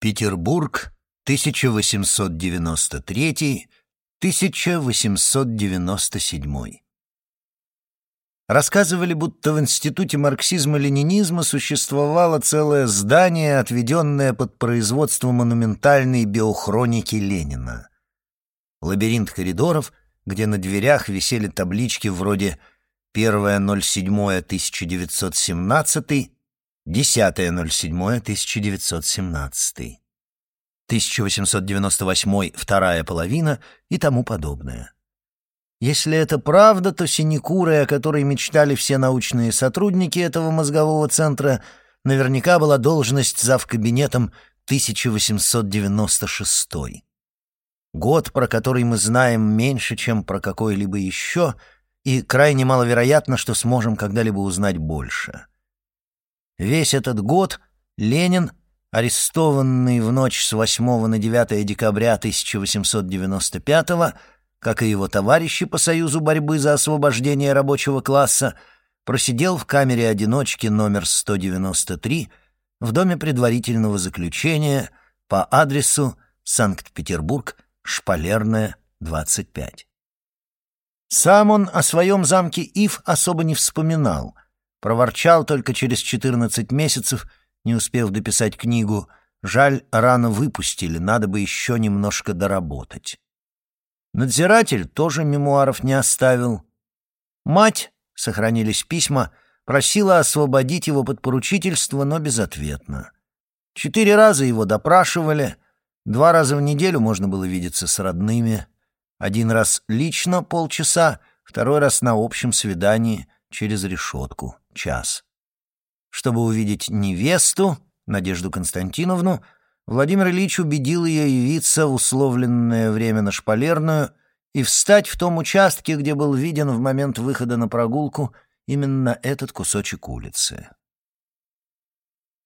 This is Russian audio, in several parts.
Петербург, 1893-1897. Рассказывали, будто в Институте марксизма-ленинизма существовало целое здание, отведенное под производство монументальной биохроники Ленина. Лабиринт коридоров, где на дверях висели таблички вроде «1.07.1917», 10.07.1917, 1898 вторая половина и тому подобное. Если это правда, то синекурой, о которой мечтали все научные сотрудники этого мозгового центра, наверняка была должность завкабинетом 1896. Год, про который мы знаем меньше, чем про какой-либо еще, и крайне маловероятно, что сможем когда-либо узнать больше. Весь этот год Ленин, арестованный в ночь с 8 на 9 декабря 1895 как и его товарищи по Союзу борьбы за освобождение рабочего класса, просидел в камере одиночки номер 193 в доме предварительного заключения по адресу Санкт-Петербург, Шпалерная, 25. Сам он о своем замке Ив особо не вспоминал — Проворчал только через 14 месяцев, не успев дописать книгу. Жаль, рано выпустили, надо бы еще немножко доработать. Надзиратель тоже мемуаров не оставил. Мать, сохранились письма, просила освободить его под поручительство, но безответно. Четыре раза его допрашивали, два раза в неделю можно было видеться с родными. Один раз лично полчаса, второй раз на общем свидании через решетку час. Чтобы увидеть невесту, Надежду Константиновну, Владимир Ильич убедил ее явиться в условленное время на Шпалерную и встать в том участке, где был виден в момент выхода на прогулку именно этот кусочек улицы.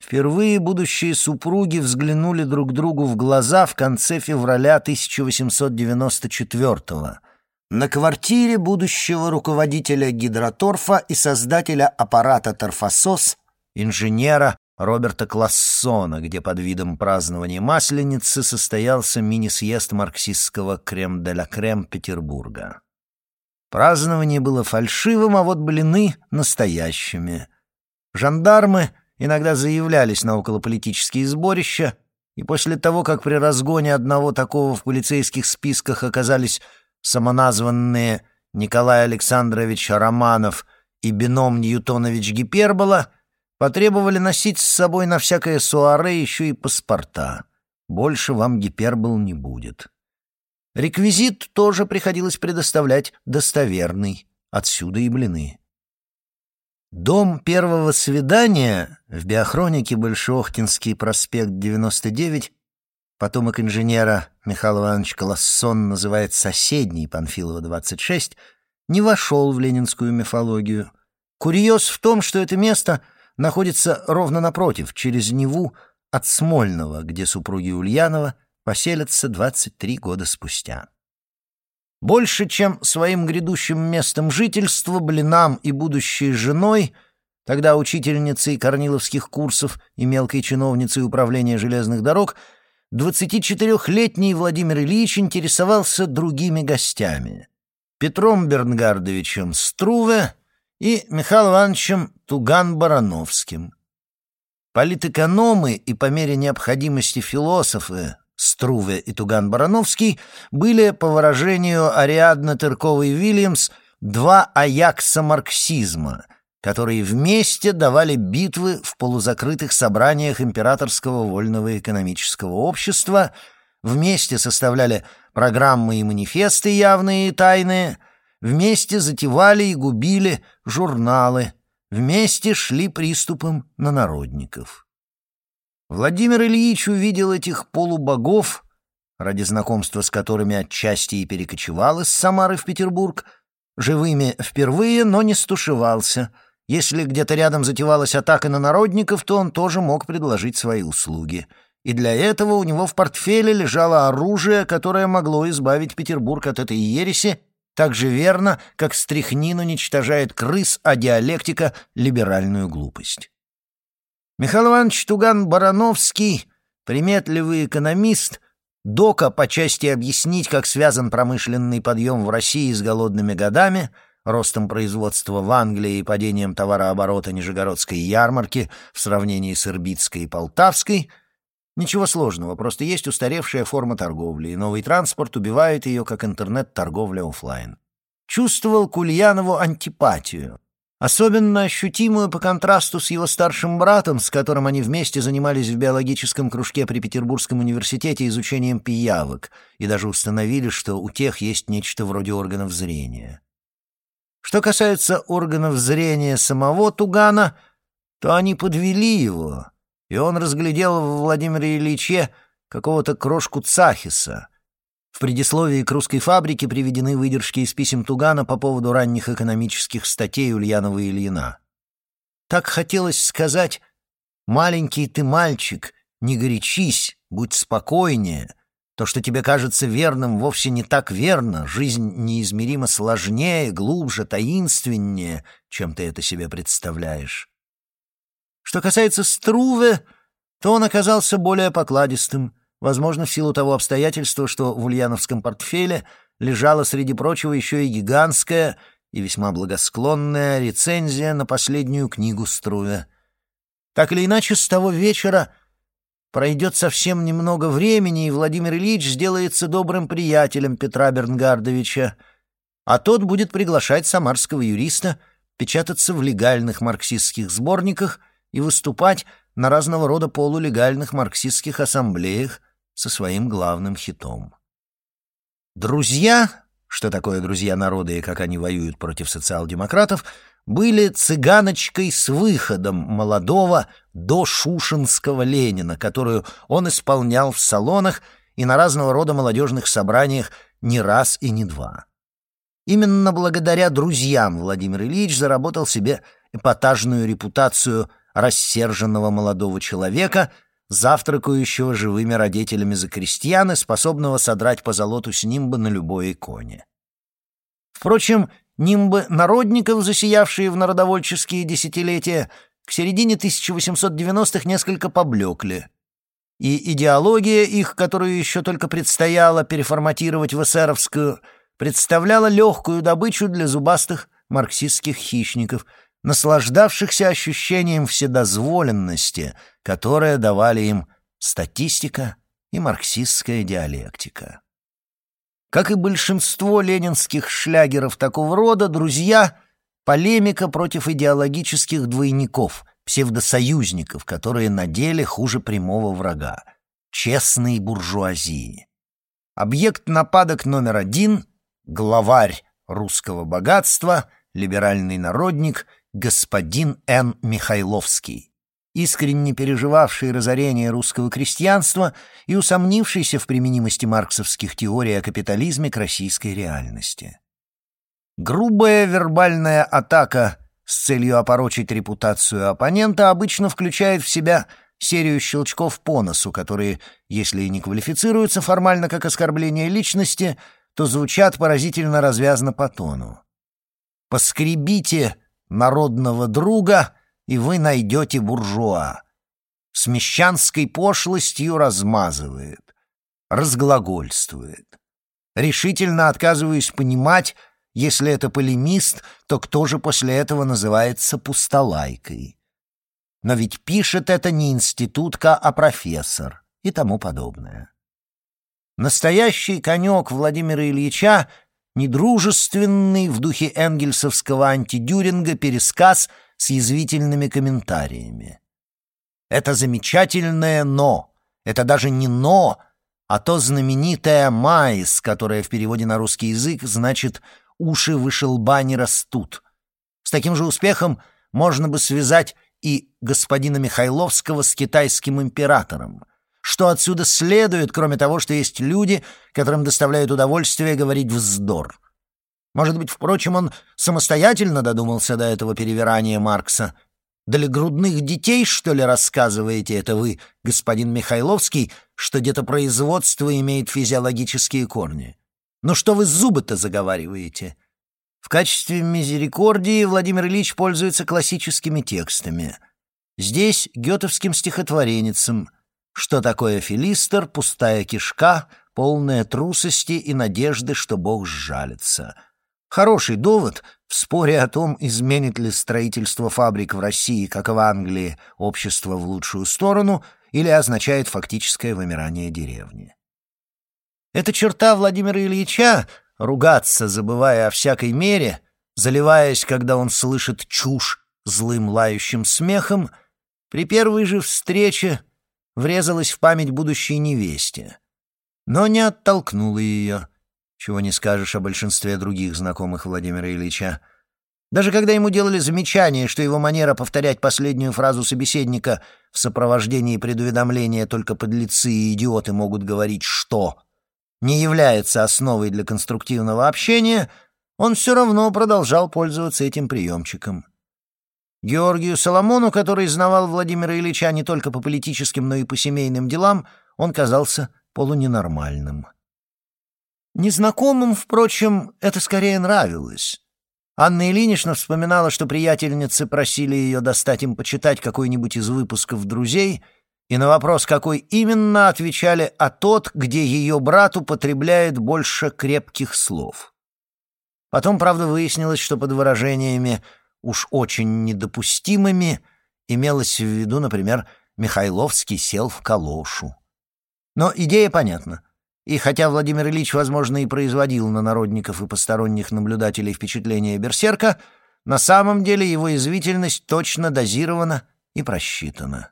Впервые будущие супруги взглянули друг другу в глаза в конце февраля 1894 года на квартире будущего руководителя гидроторфа и создателя аппарата «Торфосос», инженера Роберта Классона, где под видом празднования Масленицы состоялся мини-съезд марксистского крем-де-ля-крем Петербурга. Празднование было фальшивым, а вот блины — настоящими. Жандармы иногда заявлялись на околополитические сборища, и после того, как при разгоне одного такого в полицейских списках оказались самоназванные Николай Александрович Романов и бином Ньютонович Гипербола, потребовали носить с собой на всякое суаре еще и паспорта. Больше вам гипербол не будет. Реквизит тоже приходилось предоставлять достоверный, отсюда и блины. Дом первого свидания в биохронике Большохтинский проспект 99 потомок инженера Михаил Иванович Колоссон называет соседний Панфилова, 26, не вошел в ленинскую мифологию. Курьез в том, что это место находится ровно напротив, через Неву от Смольного, где супруги Ульянова поселятся 23 года спустя. Больше, чем своим грядущим местом жительства, блинам и будущей женой, тогда учительницей корниловских курсов и мелкой чиновницей управления железных дорог — 24-летний Владимир Ильич интересовался другими гостями — Петром Бернгардовичем Струве и Михаилом Ивановичем Туган-Барановским. Политэкономы и по мере необходимости философы Струве и Туган-Барановский были, по выражению Ариадны Тырковой-Вильямс, два аякса марксизма — которые вместе давали битвы в полузакрытых собраниях Императорского вольного экономического общества, вместе составляли программы и манифесты явные и тайные, вместе затевали и губили журналы, вместе шли приступом на народников. Владимир Ильич увидел этих полубогов, ради знакомства с которыми отчасти и перекочевал из Самары в Петербург, живыми впервые, но не стушевался — если где-то рядом затевалась атака на народников, то он тоже мог предложить свои услуги. И для этого у него в портфеле лежало оружие, которое могло избавить Петербург от этой ереси, так же верно, как стряхнин уничтожает крыс, а диалектика — либеральную глупость. Михаил Иванович Туган-Барановский Приметливый экономист, Дока по части объяснить, как связан промышленный подъем в России с голодными годами, ростом производства в Англии и падением товарооборота Нижегородской ярмарки в сравнении с Ирбитской и Полтавской — Ничего сложного, просто есть устаревшая форма торговли, и новый транспорт убивает ее, как интернет-торговля офлайн. Чувствовал к Ульянову антипатию, особенно ощутимую по контрасту с его старшим братом, с которым они вместе занимались в биологическом кружке при Петербургском университете изучением пиявок и даже установили, что у тех есть нечто вроде органов зрения. Что касается органов зрения самого Тугана, то они подвели его — и он разглядел в Владимире Ильиче какого-то крошку Цахиса. В предисловии к русской фабрике приведены выдержки из писем Тугана по поводу ранних экономических статей Ульянова и Ильина. Так хотелось сказать «Маленький ты мальчик, не горячись, будь спокойнее», то, что тебе кажется верным, вовсе не так верно. Жизнь неизмеримо сложнее, глубже, таинственнее, чем ты это себе представляешь. Что касается Струве, то он оказался более покладистым, возможно, в силу того обстоятельства, что в ульяновском портфеле лежала, среди прочего, еще и гигантская и весьма благосклонная рецензия на последнюю книгу Струве. Так или иначе, с того вечера пройдет совсем немного времени, и Владимир Ильич сделается добрым приятелем Петра Бернгардовича, а тот будет приглашать самарского юриста печататься в легальных марксистских сборниках — и выступать на разного рода полулегальных марксистских ассамблеях со своим главным хитом. Друзья, что такое друзья народа и как они воюют против социал-демократов, были цыганочкой с выходом молодого до шушинского Ленина, которую он исполнял в салонах и на разного рода молодежных собраниях не раз и не два. Именно благодаря друзьям Владимир Ильич заработал себе эпатажную репутацию – рассерженного молодого человека, завтракающего живыми родителями за крестьян и способного содрать по золоту с нимба на любой иконе. Впрочем, нимбы народников, засиявшие в народовольческие десятилетия, к середине 1890-х несколько поблекли, и идеология их, которую еще только предстояло переформатировать в эсеровскую, представляла легкую добычу для зубастых марксистских хищников — наслаждавшихся ощущением вседозволенности, которое давали им статистика и марксистская диалектика. Как и большинство ленинских шлягеров такого рода, друзья — полемика против идеологических двойников, псевдосоюзников, которые на деле хуже прямого врага — честной буржуазии. Объект нападок номер один — главарь русского богатства, либеральный народник — господин Н. Михайловский, искренне переживавший разорение русского крестьянства и усомнившийся в применимости марксовских теорий о капитализме к российской реальности. Грубая вербальная атака с целью опорочить репутацию оппонента обычно включает в себя серию щелчков по носу, которые, если и не квалифицируются формально как оскорбление личности, то звучат поразительно развязно по тону. «Поскребите народного друга, и вы найдете буржуа. С мещанской пошлостью размазывает, разглагольствует. Решительно отказываюсь понимать, если это полемист, то кто же после этого называется пустолайкой? Но ведь пишет это не институтка, а профессор и тому подобное. Настоящий конек Владимира Ильича недружественный в духе энгельсовского антидюринга пересказ с язвительными комментариями. Это замечательное «но». Это даже не «но», а то знаменитое «майс», которое в переводе на русский язык значит «уши выше лба не растут». С таким же успехом можно бы связать и господина Михайловского с китайским императором — что отсюда следует, кроме того, что есть люди, которым доставляет удовольствие говорить вздор? Может быть, впрочем, он самостоятельно додумался до этого перевирания Маркса? Для грудных детей, что ли, рассказываете это вы, господин Михайловский, что где-то производство имеет физиологические корни? Ну что вы зубы-то заговариваете? В качестве мизерикордии Владимир Ильич пользуется классическими текстами. Здесь гетовским стихотворенницем — что такое филистер, пустая кишка, полная трусости и надежды, что Бог сжалится. Хороший довод в споре о том, изменит ли строительство фабрик в России, как в Англии, общество в лучшую сторону или означает фактическое вымирание деревни. Эта черта Владимира Ильича — ругаться, забывая о всякой мере, заливаясь, когда он слышит чушь злым лающим смехом, при первой же встрече врезалась в память будущей невесте, но не оттолкнула ее, чего не скажешь о большинстве других знакомых Владимира Ильича. Даже когда ему делали замечание, что его манера повторять последнюю фразу собеседника в сопровождении предуведомления только подлецы и идиоты могут говорить «что», не является основой для конструктивного общения, он все равно продолжал пользоваться этим приемчиком. Георгию Соломону, который знавал Владимира Ильича не только по политическим, но и по семейным делам, он казался полуненормальным. Незнакомым, впрочем, это скорее нравилось. Анна Ильинична вспоминала, что приятельницы просили ее достать им почитать какой-нибудь из выпусков «Друзей», и на вопрос, какой именно, отвечали «а тот, где ее брат употребляет больше крепких слов». Потом, правда, выяснилось, что под выражениями уж очень недопустимыми, имелось в виду, например, Михайловский сел в калошу. Но идея понятна. И хотя Владимир Ильич, возможно, и производил на народников и посторонних наблюдателей впечатление берсерка, на самом деле его извительность точно дозирована и просчитана.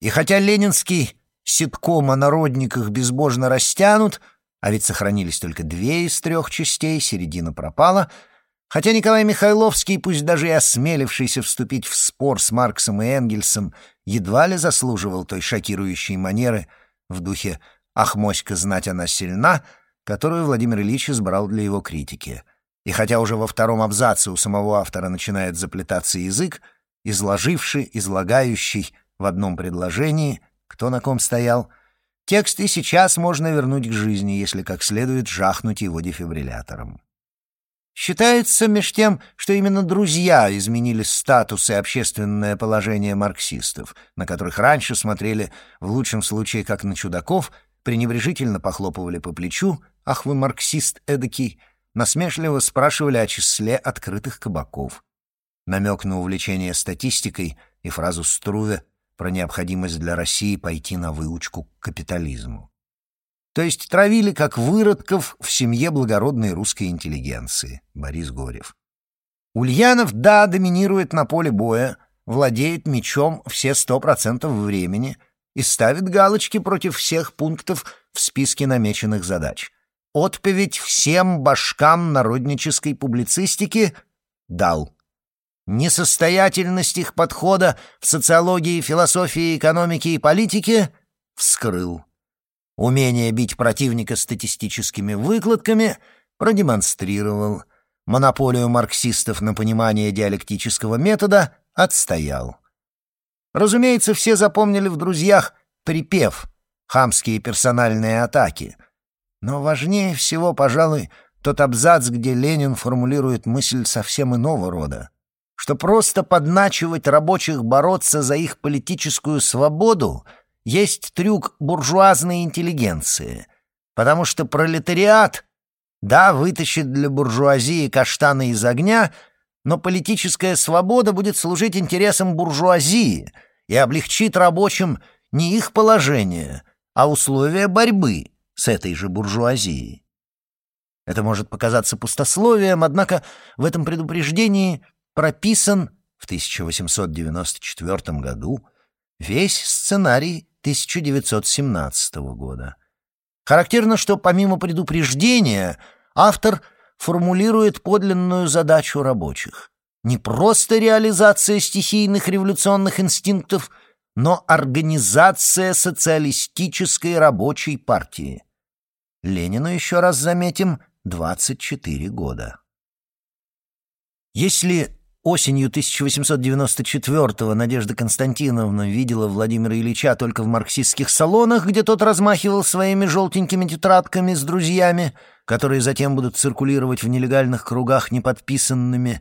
И хотя ленинский ситком о народниках безбожно растянут, а ведь сохранились только две из трех частей, середина пропала — Хотя Николай Михайловский, пусть даже и осмелившийся вступить в спор с Марксом и Энгельсом, едва ли заслуживал той шокирующей манеры в духе «Ах, моська, знать она сильна», которую Владимир Ильич избрал для его критики. И хотя уже во втором абзаце у самого автора начинает заплетаться язык, изложивший, излагающий в одном предложении, кто на ком стоял, текст и сейчас можно вернуть к жизни, если как следует жахнуть его дефибриллятором. Считается меж тем, что именно друзья изменили статус и общественное положение марксистов, на которых раньше смотрели в лучшем случае как на чудаков, пренебрежительно похлопывали по плечу «Ах вы марксист эдакий!» насмешливо спрашивали о числе открытых кабаков. Намек на увлечение статистикой и фразу Струве про необходимость для России пойти на выучку к капитализму то есть травили как выродков в семье благородной русской интеллигенции. Борис Горев. Ульянов, да, доминирует на поле боя, владеет мечом все сто процентов времени и ставит галочки против всех пунктов в списке намеченных задач. Отповедь всем башкам народнической публицистики дал. Несостоятельность их подхода в социологии, философии, экономике и политике вскрыл умение бить противника статистическими выкладками продемонстрировал, монополию марксистов на понимание диалектического метода отстоял. Разумеется, все запомнили в «Друзьях» припев «Хамские персональные атаки». Но важнее всего, пожалуй, тот абзац, где Ленин формулирует мысль совсем иного рода, что просто подначивать рабочих бороться за их политическую свободу — есть трюк буржуазной интеллигенции, потому что пролетариат, да, вытащит для буржуазии каштаны из огня, но политическая свобода будет служить интересам буржуазии и облегчит рабочим не их положение, а условия борьбы с этой же буржуазией. Это может показаться пустословием, однако в этом предупреждении прописан в 1894 году весь сценарий 1917 года. Характерно, что помимо предупреждения автор формулирует подлинную задачу рабочих. Не просто реализация стихийных революционных инстинктов, но организация социалистической рабочей партии. Ленину, еще раз заметим, 24 года. Если Осенью 1894-го Надежда Константиновна видела Владимира Ильича только в марксистских салонах, где тот размахивал своими желтенькими тетрадками с друзьями, которые затем будут циркулировать в нелегальных кругах неподписанными,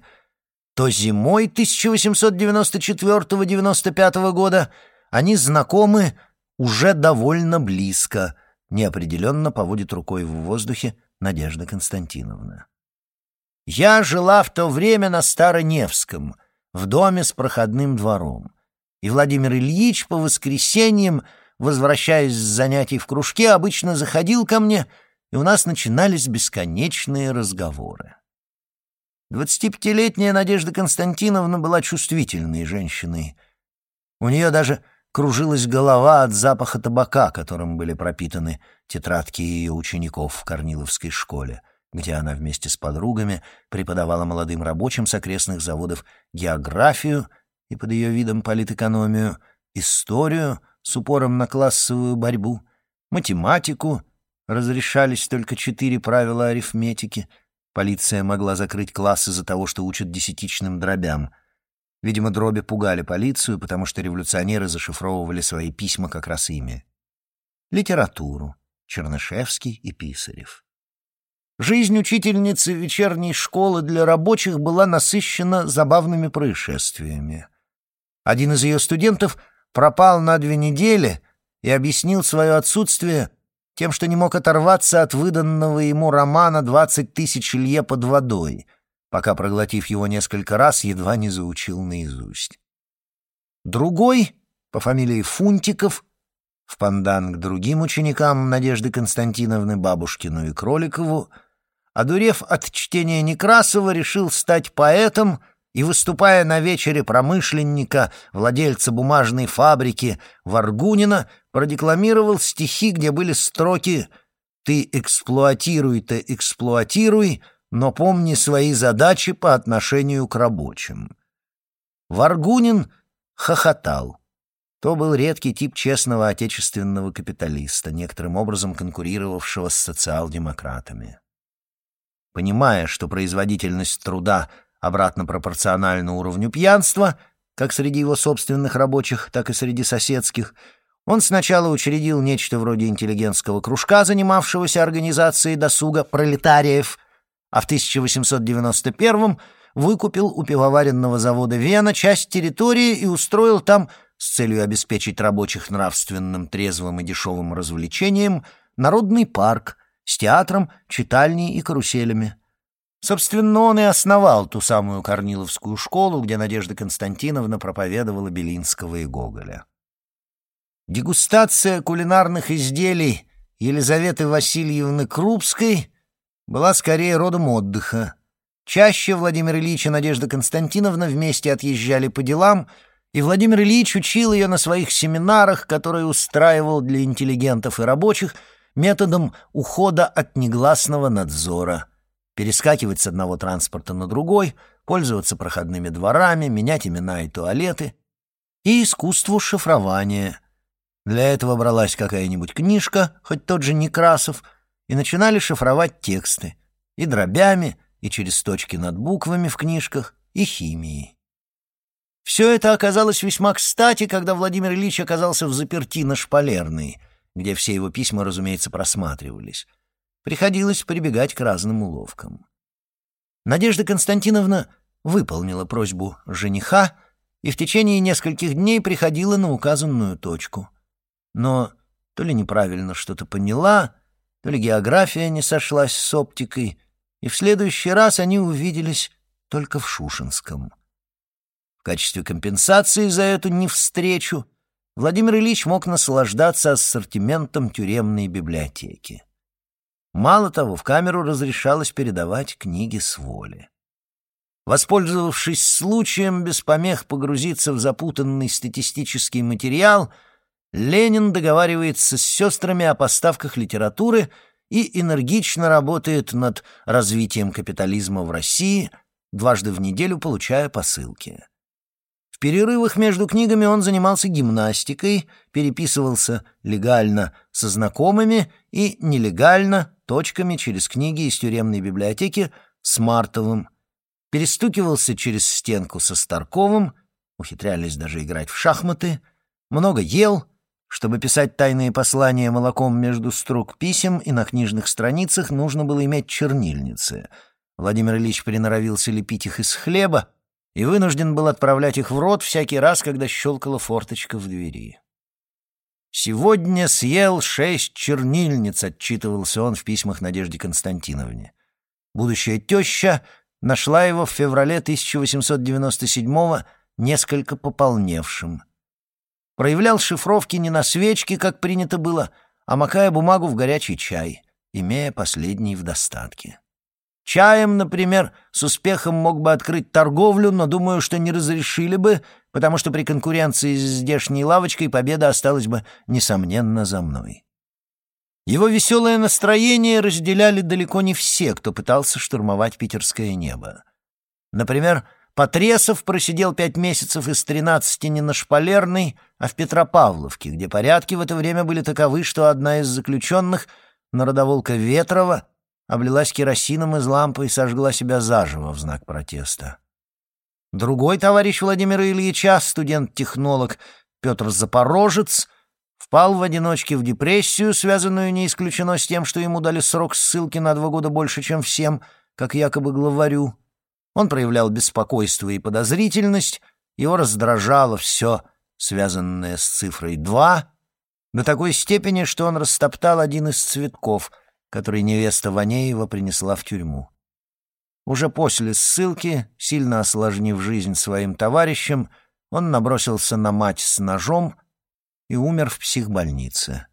то зимой 1894-95 года они знакомы уже довольно близко, неопределенно поводит рукой в воздухе Надежда Константиновна. Я жила в то время на Староневском, в доме с проходным двором. И Владимир Ильич по воскресеньям, возвращаясь с занятий в кружке, обычно заходил ко мне, и у нас начинались бесконечные разговоры. Двадцатипятилетняя Надежда Константиновна была чувствительной женщиной. У нее даже кружилась голова от запаха табака, которым были пропитаны тетрадки ее учеников в Корниловской школе, где она вместе с подругами преподавала молодым рабочим с окрестных заводов географию и под ее видом политэкономию, историю с упором на классовую борьбу, математику, разрешались только четыре правила арифметики, полиция могла закрыть класс из-за того, что учат десятичным дробям — Видимо, дроби пугали полицию, потому что революционеры зашифровывали свои письма как раз ими. Литературу. Чернышевский и Писарев. Жизнь учительницы вечерней школы для рабочих была насыщена забавными происшествиями. Один из ее студентов пропал на две недели и объяснил свое отсутствие тем, что не мог оторваться от выданного ему романа «Двадцать тысяч лье под водой», пока, проглотив его несколько раз, едва не заучил наизусть. Другой, по фамилии Фунтиков, в пандан к другим ученикам Надежды Константиновны, Бабушкину и Кроликову, одурев от чтения Некрасова, решил стать поэтом и, выступая на вечере промышленника, владельца бумажной фабрики Варгунина, продекламировал стихи, где были строки «Ты эксплуатируй-то эксплуатируй», но помни свои задачи по отношению к рабочим. Варгунин хохотал. То был редкий тип честного отечественного капиталиста, некоторым образом конкурировавшего с социал-демократами. Понимая, что производительность труда обратно пропорциональна уровню пьянства, как среди его собственных рабочих, так и среди соседских, он сначала учредил нечто вроде интеллигентского кружка, занимавшегося организацией досуга пролетариев — а в 1891-м выкупил у пивоваренного завода «Вена» часть территории и устроил там, с целью обеспечить рабочих нравственным, трезвым и дешевым развлечением, народный парк с театром, читальней и каруселями. Собственно, он и основал ту самую Корниловскую школу, где Надежда Константиновна проповедовала Белинского и Гоголя. Дегустация кулинарных изделий Елизаветы Васильевны Крупской — была скорее родом отдыха. Чаще Владимир Ильич и Надежда Константиновна вместе отъезжали по делам, и Владимир Ильич учил ее на своих семинарах, которые устраивал для интеллигентов и рабочих, методом ухода от негласного надзора. Перескакивать с одного транспорта на другой, пользоваться проходными дворами, менять имена и туалеты. И искусству шифрования. Для этого бралась какая-нибудь книжка, хоть тот же Некрасов — и начинали шифровать тексты и дробями, и через точки над буквами в книжках, и химией. Все это оказалось весьма кстати, когда Владимир Ильич оказался в заперти на Шпалерной, где все его письма, разумеется, просматривались. Приходилось прибегать к разным уловкам. Надежда Константиновна выполнила просьбу жениха и в течение нескольких дней приходила на указанную точку. Но то ли неправильно что-то поняла, то ли география не сошлась с оптикой, и в следующий раз они увиделись только в Шушинском. В качестве компенсации за эту невстречу Владимир Ильич мог наслаждаться ассортиментом тюремной библиотеки. Мало того, в камеру разрешалось передавать книги с воли. Воспользовавшись случаем без помех погрузиться в запутанный статистический материал — Ленин договаривается с сестрами о поставках литературы и энергично работает над развитием капитализма в России, дважды в неделю получая посылки. В перерывах между книгами он занимался гимнастикой, переписывался легально со знакомыми и нелегально точками через книги из тюремной библиотеки с Мартовым, перестукивался через стенку со Старковым, ухитрялись даже играть в шахматы, много ел — чтобы писать тайные послания молоком между строк писем и на книжных страницах нужно было иметь чернильницы. Владимир Ильич приноровился лепить их из хлеба и вынужден был отправлять их в рот всякий раз, когда щелкала форточка в двери. «Сегодня съел шесть чернильниц», — отчитывался он в письмах Надежде Константиновне. Будущая теща нашла его в феврале 1897-го несколько пополневшим. Проявлял шифровки не на свечке, как принято было, а макая бумагу в горячий чай, имея последний в достатке. Чаем, например, с успехом мог бы открыть торговлю, но думаю, что не разрешили бы, потому что при конкуренции с здешней лавочкой победа осталась бы, несомненно, за мной. Его веселое настроение разделяли далеко не все, кто пытался штурмовать питерское небо. Например, Потресов просидел пять месяцев из тринадцати не на Шпалерной, а в Петропавловке, где порядки в это время были таковы, что одна из заключенных, народоволка Ветрова, облилась керосином из лампы и сожгла себя заживо в знак протеста. Другой товарищ Владимира Ильича, студент-технолог Петр Запорожец, впал в одиночке в депрессию, связанную не исключено с тем, что ему дали срок ссылки на два года больше, чем всем, как якобы главарю. Он проявлял беспокойство и подозрительность, его раздражало все, связанное с цифрой два, до такой степени, что он растоптал один из цветков, который невеста Ванеева принесла в тюрьму. Уже после ссылки, сильно осложнив жизнь своим товарищам, он набросился на мать с ножом и умер в психбольнице.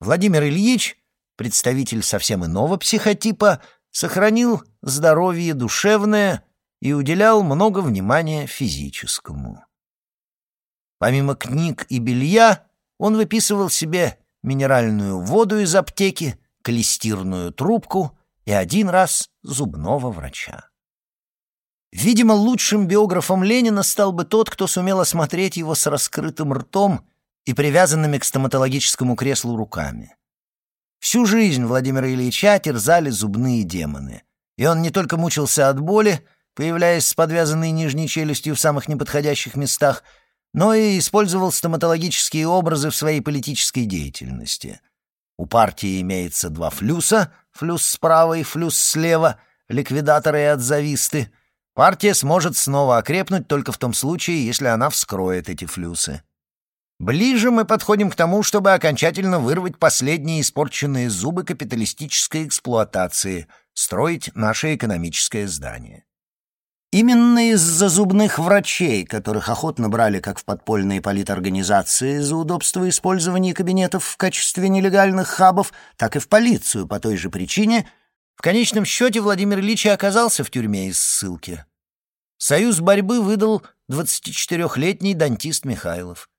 Владимир Ильич, представитель совсем иного психотипа, сохранил здоровье душевное и уделял много внимания физическому. Помимо книг и белья, он выписывал себе минеральную воду из аптеки, клестирную трубку и один раз зубного врача. Видимо, лучшим биографом Ленина стал бы тот, кто сумел осмотреть его с раскрытым ртом и привязанными к стоматологическому креслу руками. Всю жизнь Владимира Ильича терзали зубные демоны, и он не только мучился от боли, появляясь с подвязанной нижней челюстью в самых неподходящих местах, но и использовал стоматологические образы в своей политической деятельности. У партии имеется два флюса, флюс справа и флюс слева, ликвидаторы и отзависты. Партия сможет снова окрепнуть только в том случае, если она вскроет эти флюсы. Ближе мы подходим к тому, чтобы окончательно вырвать последние испорченные зубы капиталистической эксплуатации, строить наше экономическое здание. Именно из-за зубных врачей, которых охотно брали как в подпольные политорганизации за удобство использования кабинетов в качестве нелегальных хабов, так и в полицию по той же причине, в конечном счете Владимир Ильич оказался в тюрьме из ссылки. Союз борьбы выдал 24-летний дантист Михайлов.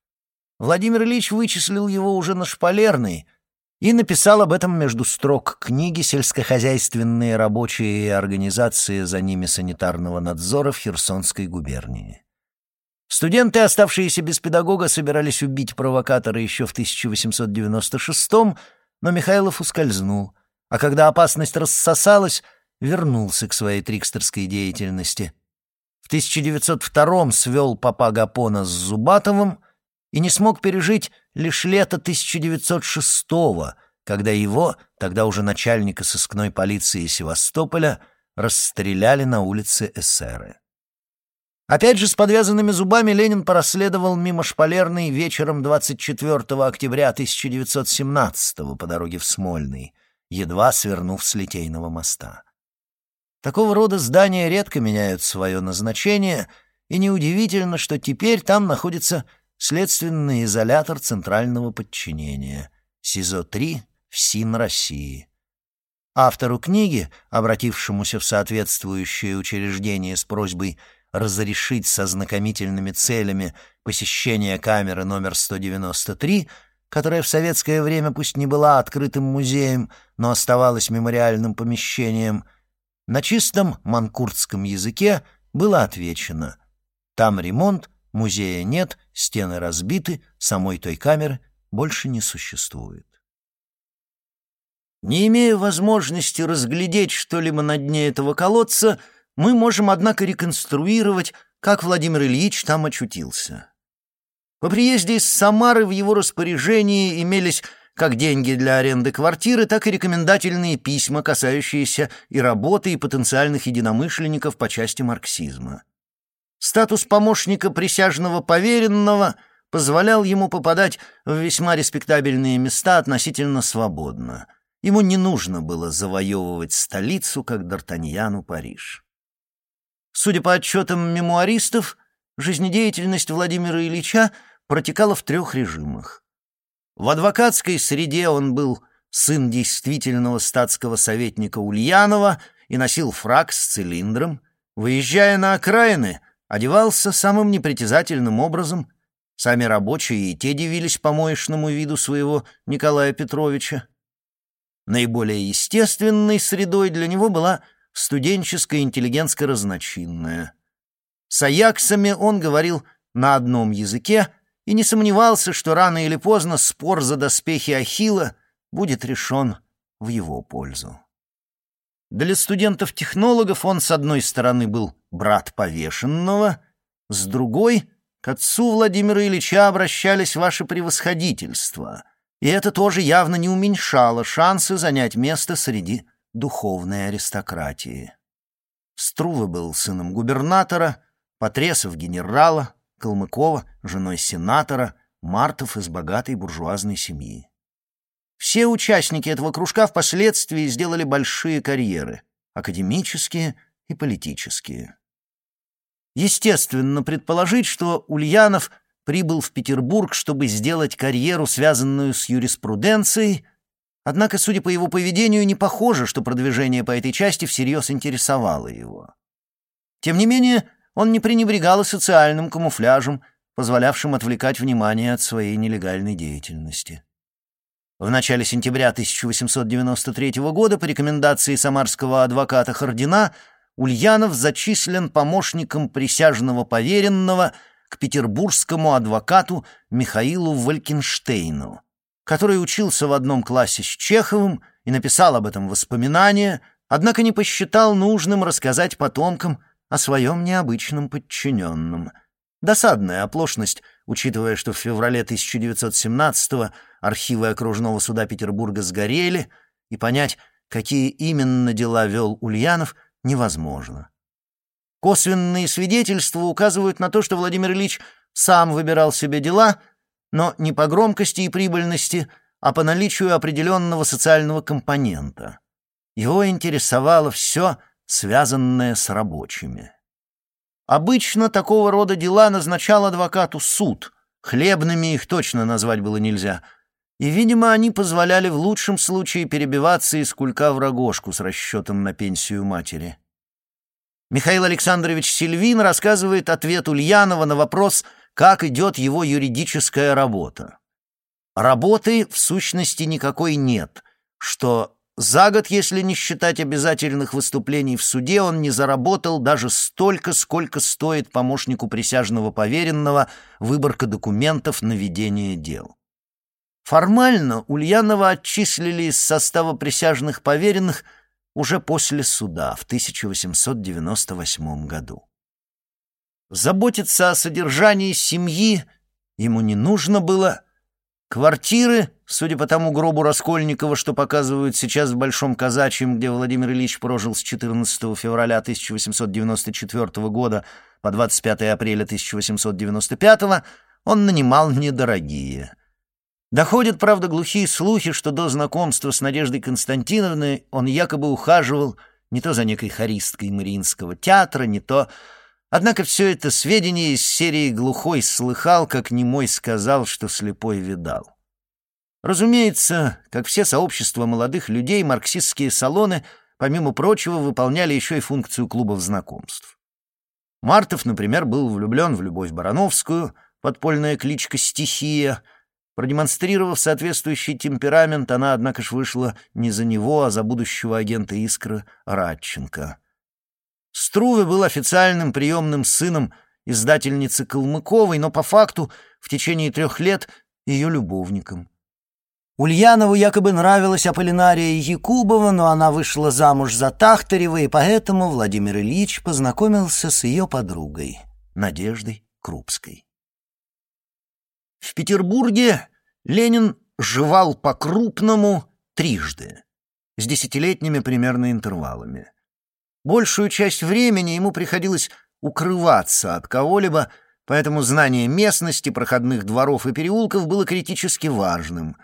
Владимир Ильич вычислил его уже на шпалерной — и написал об этом между строк книги «Сельскохозяйственные рабочие и организации за ними санитарного надзора в Херсонской губернии». Студенты, оставшиеся без педагога, собирались убить провокатора еще в 1896-м, но Михайлов ускользнул, а когда опасность рассосалась, вернулся к своей трикстерской деятельности. В 1902-м свел папа Гапона с Зубатовым и не смог пережить лишь лето 1906-го, когда его, тогда уже начальника сыскной полиции Севастополя, расстреляли на улице эсеры. Опять же, с подвязанными зубами Ленин порасследовал мимо Шпалерной вечером 24 октября 1917 по дороге в Смольный, едва свернув с Литейного моста. Такого рода здания редко меняют свое назначение, и неудивительно, что теперь там находится Следственный изолятор Центрального подчинения. СИЗО-3 в СИН России. Автору книги, обратившемуся в соответствующее учреждение с просьбой разрешить со знакомительными целями посещение камеры номер 193, которая в советское время пусть не была открытым музеем, но оставалась мемориальным помещением, на чистом манкуртском языке было отвечено «Там ремонт, Музея нет, стены разбиты, самой той камеры больше не существует. Не имея возможности разглядеть что-либо на дне этого колодца, мы можем, однако, реконструировать, как Владимир Ильич там очутился. По приезде из Самары в его распоряжении имелись как деньги для аренды квартиры, так и рекомендательные письма, касающиеся и работы, и потенциальных единомышленников по части марксизма. Статус помощника присяжного поверенного позволял ему попадать в весьма респектабельные места относительно свободно. Ему не нужно было завоевывать столицу, как Д'Артаньяну Париж. Судя по отчетам мемуаристов, жизнедеятельность Владимира Ильича протекала в трех режимах. В адвокатской среде он был сын действительного статского советника Ульянова и носил фрак с цилиндром. Выезжая на окраины, одевался самым непритязательным образом. Сами рабочие и те дивились помоечному виду своего Николая Петровича. Наиболее естественной средой для него была студенческая интеллигентско-разночинная. С аяксами он говорил на одном языке и не сомневался, что рано или поздно спор за доспехи Ахилла будет решен в его пользу. Для студентов-технологов он, с одной стороны, был брат повешенного, с другой — к отцу Владимира Ильича обращались ваше превосходительство, и это тоже явно не уменьшало шансы занять место среди духовной аристократии. Струве был сыном губернатора, Потресов — генерала, Калмыкова — женой сенатора, Мартов — из богатой буржуазной семьи. Все участники этого кружка впоследствии сделали большие карьеры — академические и политические. Естественно предположить, что Ульянов прибыл в Петербург, чтобы сделать карьеру, связанную с юриспруденцией, однако, судя по его поведению, не похоже, что продвижение по этой части всерьез интересовало его. Тем не менее, он не пренебрегал и социальным камуфляжем, позволявшим отвлекать внимание от своей нелегальной деятельности. В начале сентября 1893 года по рекомендации самарского адвоката Хардина Ульянов зачислен помощником присяжного поверенного к петербургскому адвокату Михаилу Валькенштейну, который учился в одном классе с Чеховым и написал об этом воспоминания, однако не посчитал нужным рассказать потомкам о своем необычном подчиненном. Досадная оплошность, учитывая, что в феврале 1917-го архивы окружного суда Петербурга сгорели, и понять, какие именно дела вел Ульянов, невозможно. Косвенные свидетельства указывают на то, что Владимир Ильич сам выбирал себе дела, но не по громкости и прибыльности, а по наличию определенного социального компонента. Его интересовало все — связанное с рабочими. Обычно такого рода дела назначал адвокату суд, хлебными их точно назвать было нельзя, и, видимо, они позволяли в лучшем случае перебиваться из кулька в рогожку с расчетом на пенсию матери. Михаил Александрович Сильвин рассказывает ответ Ульянова на вопрос, как идет его юридическая работа. Работы, в сущности, никакой нет, что за год, если не считать обязательных выступлений в суде, он не заработал даже столько, сколько стоит помощнику присяжного поверенного выборка документов на ведение дел. Формально Ульянова отчислили из состава присяжных поверенных уже после суда в 1898 году. Заботиться о содержании семьи ему не нужно было – Квартиры, судя по тому гробу Раскольникова, что показывают сейчас в Большом Казачьем, где Владимир Ильич прожил с 14 февраля 1894 года по 25 апреля 1895, он нанимал недорогие. Доходят, правда, глухие слухи, что до знакомства с Надеждой Константиновной он якобы ухаживал не то за некой хористкой Мариинского театра, не то Однако все это сведения из серии «Глухой слыхал, как немой сказал, что слепой видал». Разумеется, как все сообщества молодых людей, марксистские салоны, помимо прочего, выполняли еще и функцию клубов знакомств. Мартов, например, был влюблен в Любовь Барановскую, подпольная кличка «Стихия». Продемонстрировав соответствующий темперамент, она, однако ж, вышла не за него, а за будущего агента «Искры» Радченко — Струве был официальным приемным сыном издательницы Калмыковой, но по факту в течение трех лет ее любовником. Ульянову якобы нравилась Аполлинария Якубова, но она вышла замуж за Тахтарева, и поэтому Владимир Ильич познакомился с ее подругой, Надеждой Крупской. В Петербурге Ленин жевал по-крупному трижды, с десятилетними примерно интервалами. Большую часть времени ему приходилось укрываться от кого-либо, поэтому знание местности, проходных дворов и переулков было критически важным.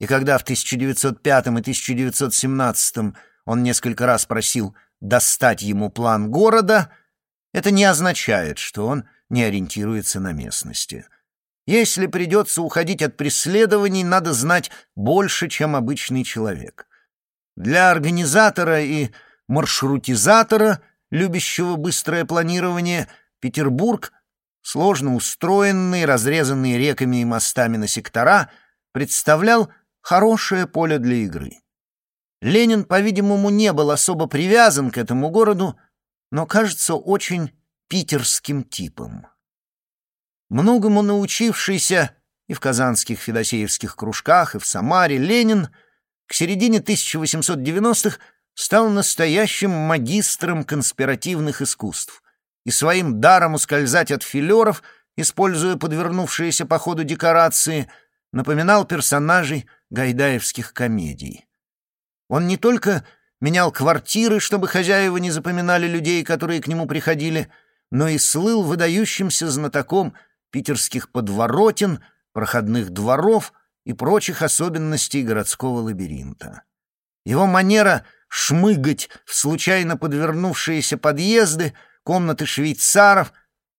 И когда в 1905 и 1917 он несколько раз просил достать ему план города, это не означает, что он не ориентируется на местности. Если придется уходить от преследований, надо знать больше, чем обычный человек. Для организатора и маршрутизатора, любящего быстрое планирование, Петербург, сложно устроенный, разрезанный реками и мостами на сектора, представлял хорошее поле для игры. Ленин, по-видимому, не был особо привязан к этому городу, но кажется очень питерским типом. Многому научившийся и в казанских федосеевских кружках, и в Самаре Ленин к середине 1890-х стал настоящим магистром конспиративных искусств и своим даром ускользать от филеров, используя подвернувшиеся по ходу декорации, напоминал персонажей гайдаевских комедий. Он не только менял квартиры, чтобы хозяева не запоминали людей, которые к нему приходили, но и слыл выдающимся знатоком питерских подворотен, проходных дворов и прочих особенностей городского лабиринта. Его манера шмыгать в случайно подвернувшиеся подъезды, комнаты швейцаров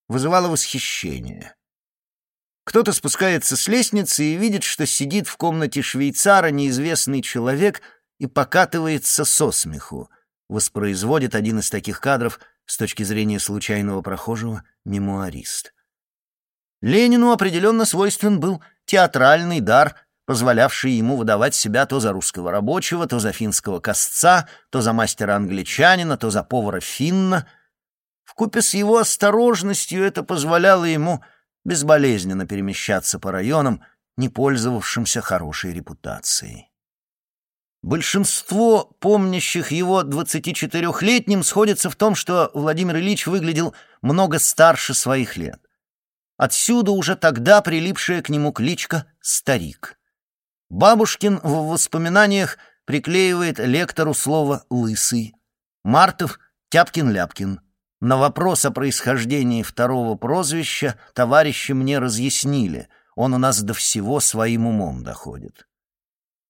вызывала восхищение. Кто-то спускается с лестницы и видит, что сидит в комнате швейцара неизвестный человек — и покатывается со смеху, воспроизводит один из таких кадров с точки зрения случайного прохожего мемуарист. Ленину определенно свойствен был театральный дар, позволявший ему выдавать себя то за русского рабочего, то за финского косца, то за мастера-англичанина, то за повара финна. Вкупе с его осторожностью это позволяло ему безболезненно перемещаться по районам, не пользовавшимся хорошей репутацией. Большинство помнящих его 24-летним сходится в том, что Владимир Ильич выглядел много старше своих лет. Отсюда уже тогда прилипшая к нему кличка «Старик». Бабушкин в воспоминаниях приклеивает лектору слово «лысый». Мартов — Тяпкин-Ляпкин. На вопрос о происхождении второго прозвища товарищи мне разъяснили. Он у нас до всего своим умом доходит.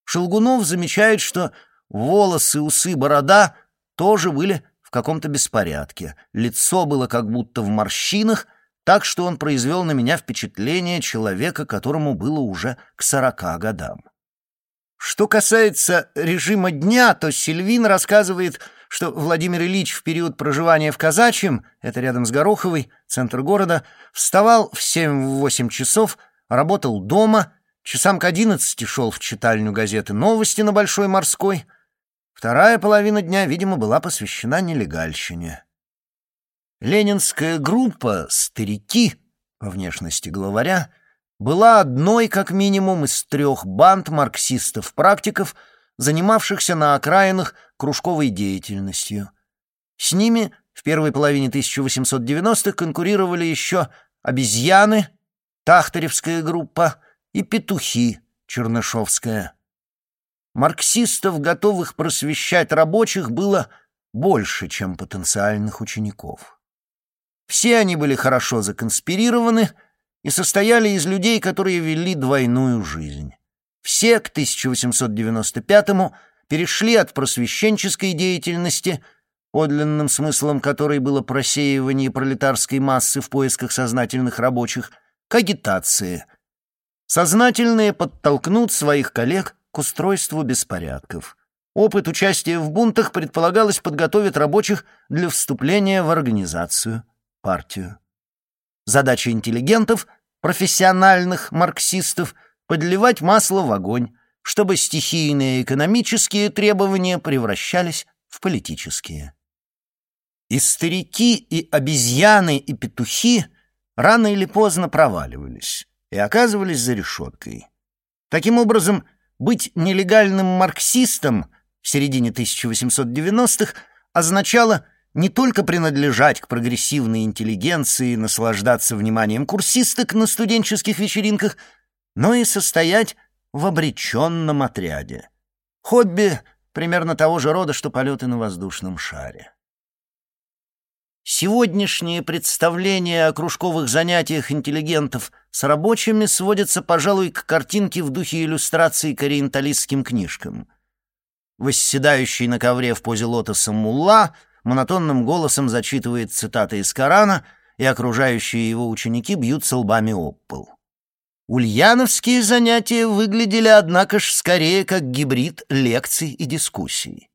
Шелгунов замечает, что волосы, усы, борода тоже были в каком-то беспорядке. Лицо было как будто в морщинах, так что он произвел на меня впечатление человека, которому было уже к сорока годам. Что касается режима дня, то Сильвин рассказывает, что Владимир Ильич в период проживания в Казачьем, это рядом с Гороховой, центр города, вставал в 7-8 часов, работал дома Часам к одиннадцати шел в читальню газеты «Новости» на Большой Морской. Вторая половина дня, видимо, была посвящена нелегальщине. Ленинская группа «Старики», по внешности главаря, была одной, как минимум, из трех банд марксистов-практиков, занимавшихся на окраинах кружковой деятельностью. С ними в первой половине 1890-х конкурировали еще «Обезьяны», Тахтаревская группа — и петухи Чернышовская. Марксистов, готовых просвещать рабочих, было больше, чем потенциальных учеников. Все они были хорошо законспирированы и состояли из людей, которые вели двойную жизнь. Все к 1895-му перешли от просвещенческой деятельности, подлинным смыслом которой было просеивание пролетарской массы в поисках сознательных рабочих, к агитации – Сознательные подтолкнут своих коллег к устройству беспорядков. Опыт участия в бунтах предполагалось подготовить рабочих для вступления в организацию, партию. Задача интеллигентов, профессиональных марксистов, подливать масло в огонь, чтобы стихийные экономические требования превращались в политические. И старики, и обезьяны, и петухи рано или поздно проваливались и оказывались за решеткой. Таким образом, быть нелегальным марксистом в середине 1890-х означало не только принадлежать к прогрессивной интеллигенции, наслаждаться вниманием курсисток на студенческих вечеринках, но и состоять в обреченном отряде. Хобби примерно того же рода, что полеты на воздушном шаре. Сегодняшние представления о кружковых занятиях интеллигентов с рабочими сводятся, пожалуй, к картинке в духе иллюстраций к ориенталистским книжкам. Восседающий на ковре в позе лотоса мулла монотонным голосом зачитывает цитаты из Корана, и окружающие его ученики бьются лбами об пол. Ульяновские занятия выглядели, однако ж, скорее как гибрид лекций и дискуссий.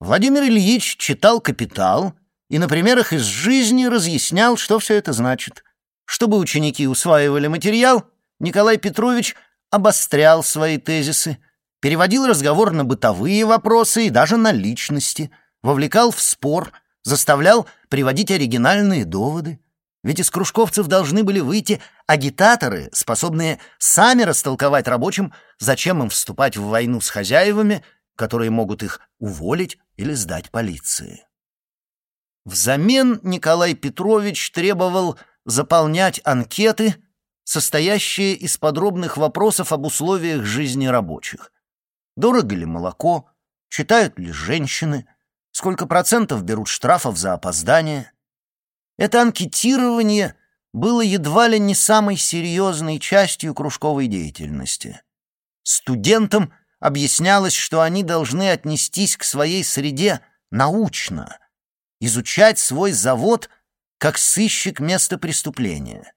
Владимир Ильич читал «Капитал», и на примерах из жизни разъяснял, что все это значит. Чтобы ученики усваивали материал, Николай Петрович обострял свои тезисы, переводил разговор на бытовые вопросы и даже на личности, вовлекал в спор, заставлял приводить оригинальные доводы. Ведь из кружковцев должны были выйти агитаторы, способные сами растолковать рабочим, зачем им вступать в войну с хозяевами, которые могут их уволить или сдать полиции. Взамен Николай Петрович требовал заполнять анкеты, состоящие из подробных вопросов об условиях жизни рабочих. Дорого ли молоко? Читают ли женщины? Сколько процентов берут штрафов за опоздание? Это анкетирование было едва ли не самой серьезной частью кружковой деятельности. Студентам объяснялось, что они должны отнестись к своей среде научно — изучать свой завод как сыщик места преступления.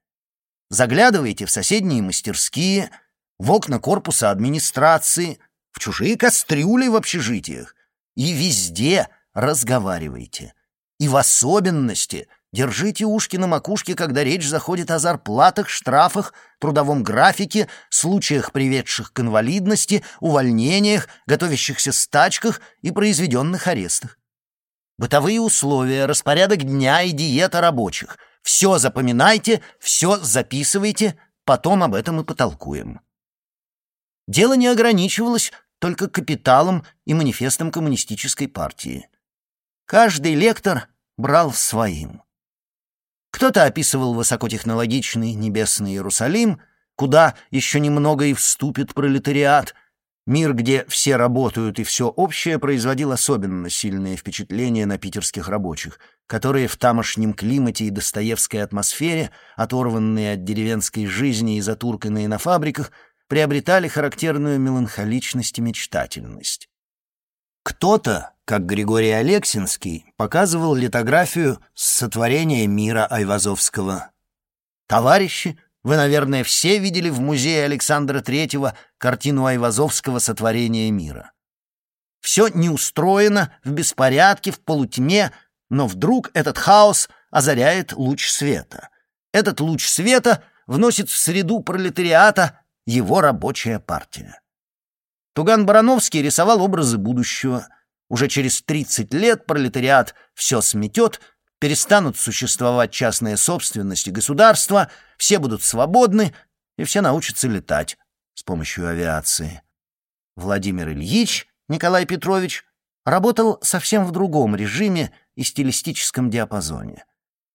Заглядывайте в соседние мастерские, в окна корпуса администрации, в чужие кастрюли в общежитиях и везде разговаривайте. И в особенности держите ушки на макушке, когда речь заходит о зарплатах, штрафах, трудовом графике, случаях, приведших к инвалидности, увольнениях, готовящихся стачках и произведенных арестах. Бытовые условия, распорядок дня и диета рабочих. Все запоминайте, все записывайте, потом об этом и потолкуем. Дело не ограничивалось только капиталом и манифестом коммунистической партии. Каждый лектор брал своим. Кто-то описывал высокотехнологичный небесный Иерусалим, куда еще немного и вступит пролетариат, Мир, где все работают и все общее, производил особенно сильное впечатление на питерских рабочих, которые в тамошнем климате и достоевской атмосфере, оторванные от деревенской жизни и затурканные на фабриках, приобретали характерную меланхоличность и мечтательность. Кто-то, как Григорий Алексинский, показывал литографию с сотворения мира Айвазовского. Товарищи вы, наверное, все видели в музее Александра Третьего картину Айвазовского «Сотворение мира». Все не устроено, в беспорядке, в полутьме, но вдруг этот хаос озаряет луч света. Этот луч света вносит в среду пролетариата его рабочая партия. Туган Барановский рисовал образы будущего. Уже через 30 лет пролетариат все сметет, перестанут существовать частная собственность и государство, все будут свободны, и все научатся летать с помощью авиации. Владимир Ильич Николай Петрович работал совсем в другом режиме и стилистическом диапазоне.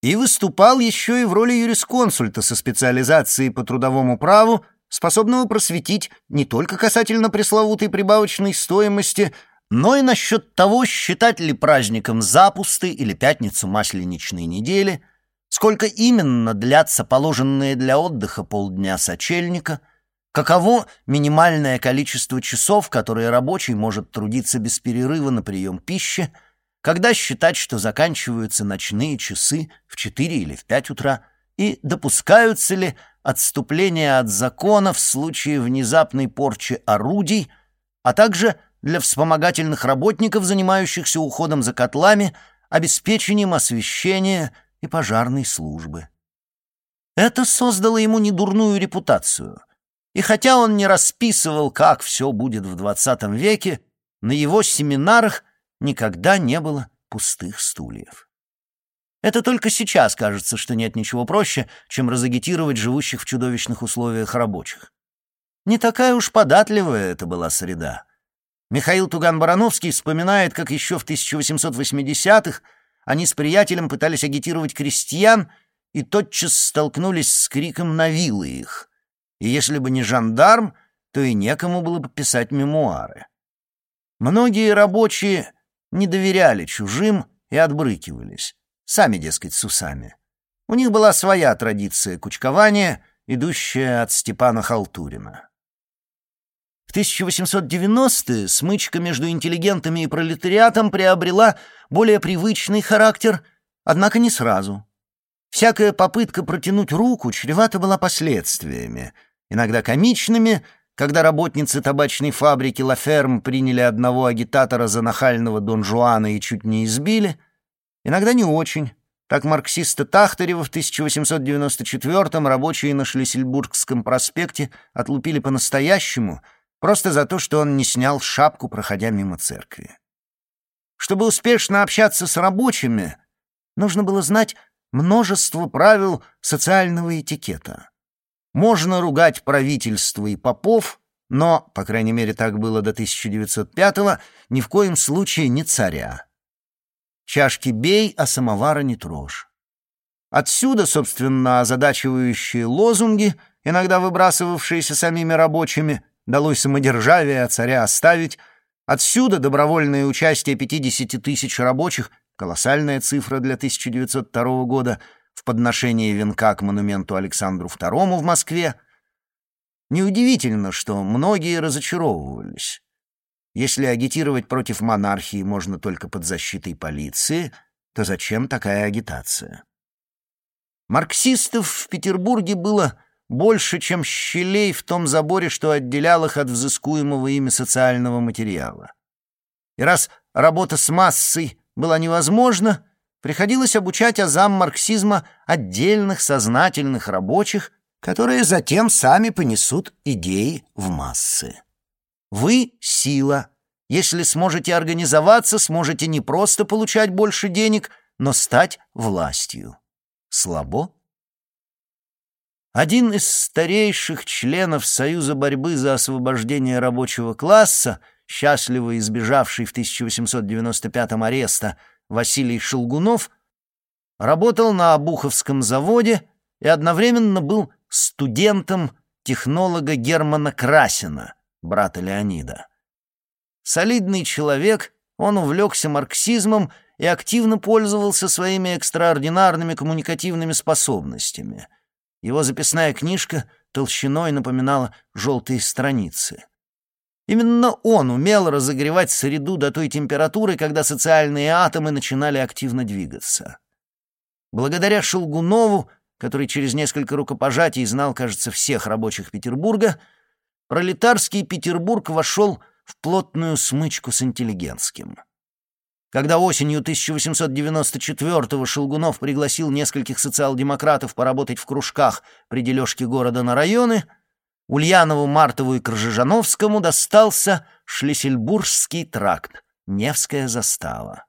И выступал еще и в роли юрисконсульта со специализацией по трудовому праву, способного просветить не только касательно пресловутой прибавочной стоимости, но и насчет того, считать ли праздником запусты или пятницу масленичной недели, сколько именно длятся положенные для отдыха полдня сочельника, каково минимальное количество часов, которые рабочий может трудиться без перерыва на прием пищи, когда считать, что заканчиваются ночные часы в 4 или в 5 утра, и допускаются ли отступления от закона в случае внезапной порчи орудий, а также – для вспомогательных работников, занимающихся уходом за котлами, обеспечением освещения и пожарной службы. Это создало ему недурную репутацию. И хотя он не расписывал, как все будет в XX веке, на его семинарах никогда не было пустых стульев. Это только сейчас кажется, что нет ничего проще, чем разагитировать живущих в чудовищных условиях рабочих. Не такая уж податливая это была среда. Михаил Туган-Барановский вспоминает, как еще в 1880-х они с приятелем пытались агитировать крестьян и тотчас столкнулись с криком на вилы их. И если бы не жандарм, то и некому было бы писать мемуары. Многие рабочие не доверяли чужим и отбрыкивались. Сами, дескать, с усами. У них была своя традиция кучкования, идущая от Степана Халтурина. В 1890-е смычка между интеллигентами и пролетариатом приобрела более привычный характер, однако не сразу. Всякая попытка протянуть руку чревата была последствиями, иногда комичными, когда работницы табачной фабрики «Лаферм» приняли одного агитатора за нахального Дон Жуана и чуть не избили, иногда не очень. Так марксиста Тахтарева в 1894-м рабочие на Шлиссельбургском проспекте отлупили по-настоящему — Просто за то, что он не снял шапку, проходя мимо церкви. Чтобы успешно общаться с рабочими, нужно было знать множество правил социального этикета. Можно ругать правительство и попов, но, по крайней мере, так было до 1905-го, ни в коем случае не царя. Чашки бей, а самовара не трожь. Отсюда, собственно, озадачивающие лозунги, иногда выбрасывавшиеся самими рабочими, далось самодержавие а царя оставить. Отсюда добровольное участие 50 тысяч рабочих, колоссальная цифра для 1902 года, в подношении венка к монументу Александру II в Москве. Неудивительно, что многие разочаровывались. Если агитировать против монархии можно только под защитой полиции, то зачем такая агитация? Марксистов в Петербурге было больше, чем щелей в том заборе, что отделял их от взыскуемого ими социального материала. И раз работа с массой была невозможна, приходилось обучать азам марксизма отдельных сознательных рабочих, которые затем сами понесут идеи в массы. Вы — сила. Если сможете организоваться, сможете не просто получать больше денег, но стать властью. Слабо? Один из старейших членов Союза борьбы за освобождение рабочего класса, счастливо избежавший в 1895-м ареста Василий Шелгунов, работал на Обуховском заводе и одновременно был студентом технолога Германа Красина, брата Леонида. Солидный человек, он увлекся марксизмом и активно пользовался своими экстраординарными коммуникативными способностями — его записная книжка толщиной напоминала желтые страницы. Именно он умел разогревать среду до той температуры, когда социальные атомы начинали активно двигаться. Благодаря Шелгунову, который через несколько рукопожатий знал, кажется, всех рабочих Петербурга, пролетарский Петербург вошел в плотную смычку с интеллигентским. Когда осенью 1894-го Шелгунов пригласил нескольких социал-демократов поработать в кружках при дележке города на районы, Ульянову, Мартову и Крыжижановскому достался Шлиссельбургский тракт, Невская застава.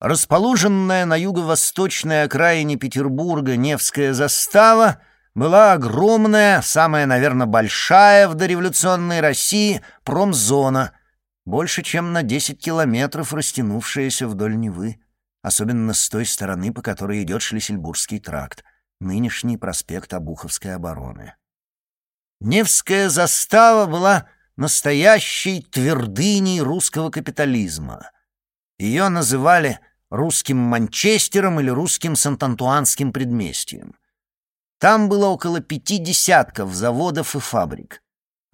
Расположенная на юго-восточной окраине Петербурга Невская застава была огромная, самая, наверное, большая в дореволюционной России промзона — больше, чем на 10 километров растянувшаяся вдоль Невы, особенно с той стороны, по которой идет Шлиссельбургский тракт, нынешний проспект Обуховской обороны. Невская застава была настоящей твердыней русского капитализма. Ее называли русским Манчестером или русским Сант-Антуанским предместьем. Там было около пяти десятков заводов и фабрик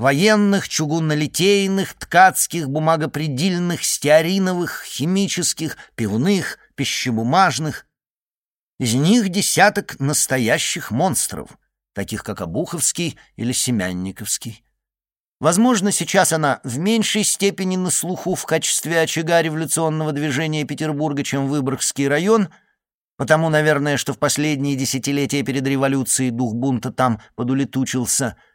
военных, чугуннолитейных, ткацких, бумагопредельных, стеариновых, химических, пивных, пищебумажных. Из них десяток настоящих монстров, таких как Обуховский или Семянниковский. Возможно, сейчас она в меньшей степени на слуху в качестве очага революционного движения Петербурга, чем Выборгский район, потому, наверное, что в последние десятилетия перед революцией дух бунта там подулетучился –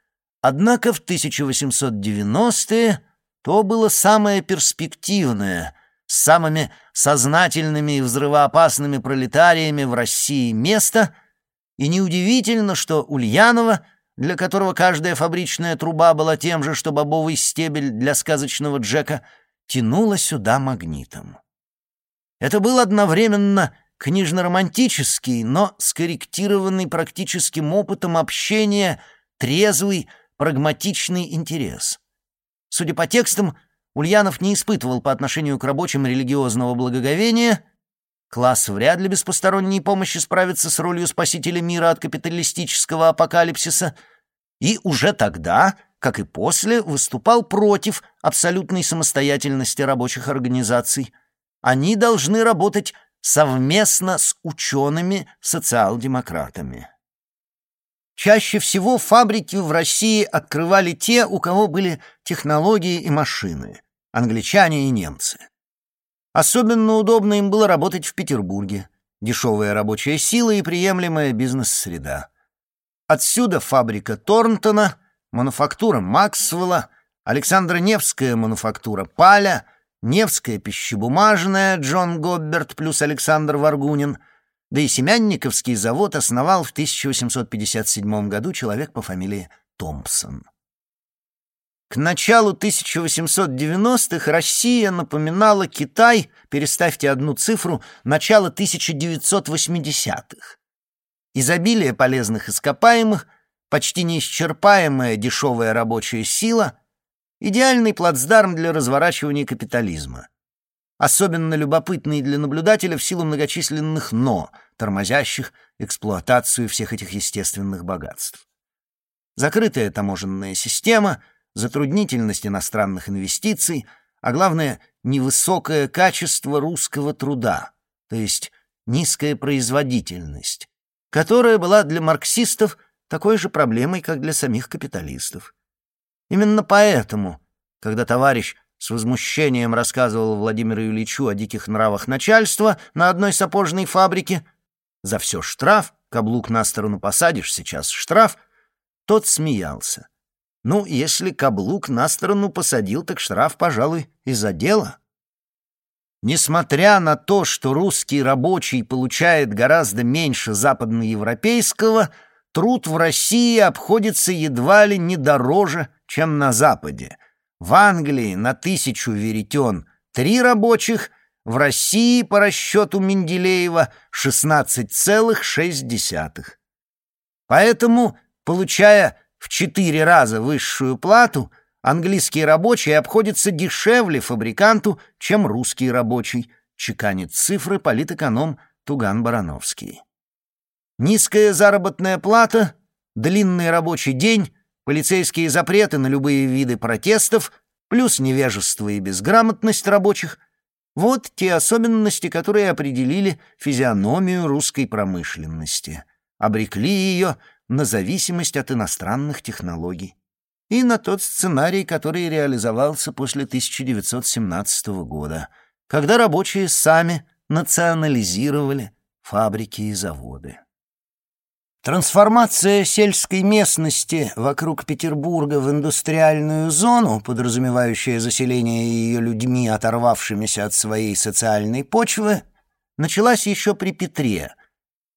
Однако в 1890-е то было самое перспективное, с самыми сознательными и взрывоопасными пролетариями в России место, и неудивительно, что Ульянова, для которого каждая фабричная труба была тем же, что бобовый стебель для сказочного Джека, тянула сюда магнитом. Это был одновременно книжно-романтический, но скорректированный практическим опытом общения трезвый, прагматичный интерес. Судя по текстам, Ульянов не испытывал по отношению к рабочим религиозного благоговения, класс вряд ли без посторонней помощи справится с ролью спасителя мира от капиталистического апокалипсиса, и уже тогда, как и после, выступал против абсолютной самостоятельности рабочих организаций. Они должны работать совместно с учеными-социал-демократами. Чаще всего фабрики в России открывали те, у кого были технологии и машины — англичане и немцы. Особенно удобно им было работать в Петербурге. Дешевая рабочая сила и приемлемая бизнес-среда. Отсюда фабрика Торнтона, мануфактура Максвелла, Александра Невская мануфактура Паля, Невская пищебумажная Джон Гобберт плюс Александр Варгунин — да и Семянниковский завод основал в 1857 году человек по фамилии Томпсон. К началу 1890-х Россия напоминала Китай, переставьте одну цифру, начало 1980-х. Изобилие полезных ископаемых, почти неисчерпаемая дешевая рабочая сила — идеальный плацдарм для разворачивания капитализма особенно любопытный для наблюдателя в силу многочисленных «но», тормозящих эксплуатацию всех этих естественных богатств. Закрытая таможенная система, затруднительность иностранных инвестиций, а главное — невысокое качество русского труда, то есть низкая производительность, которая была для марксистов такой же проблемой, как для самих капиталистов. Именно поэтому, когда товарищ с возмущением рассказывал Владимиру Ильичу о диких нравах начальства на одной сапожной фабрике. За все штраф, каблук на сторону посадишь, сейчас штраф. Тот смеялся. Ну, если каблук на сторону посадил, так штраф, пожалуй, и за дело. Несмотря на то, что русский рабочий получает гораздо меньше западноевропейского, труд в России обходится едва ли не дороже, чем на Западе — в Англии на тысячу веретен три рабочих, в России, по расчету Менделеева, 16,6. Поэтому, получая в четыре раза высшую плату, английский рабочий обходится дешевле фабриканту, чем русский рабочий, чеканит цифры политэконом Туган Барановский. Низкая заработная плата, длинный рабочий день полицейские запреты на любые виды протестов, плюс невежество и безграмотность рабочих — вот те особенности, которые определили физиономию русской промышленности, обрекли ее на зависимость от иностранных технологий и на тот сценарий, который реализовался после 1917 года, когда рабочие сами национализировали фабрики и заводы. Трансформация сельской местности вокруг Петербурга в индустриальную зону, подразумевающая заселение ее людьми, оторвавшимися от своей социальной почвы, началась еще при Петре,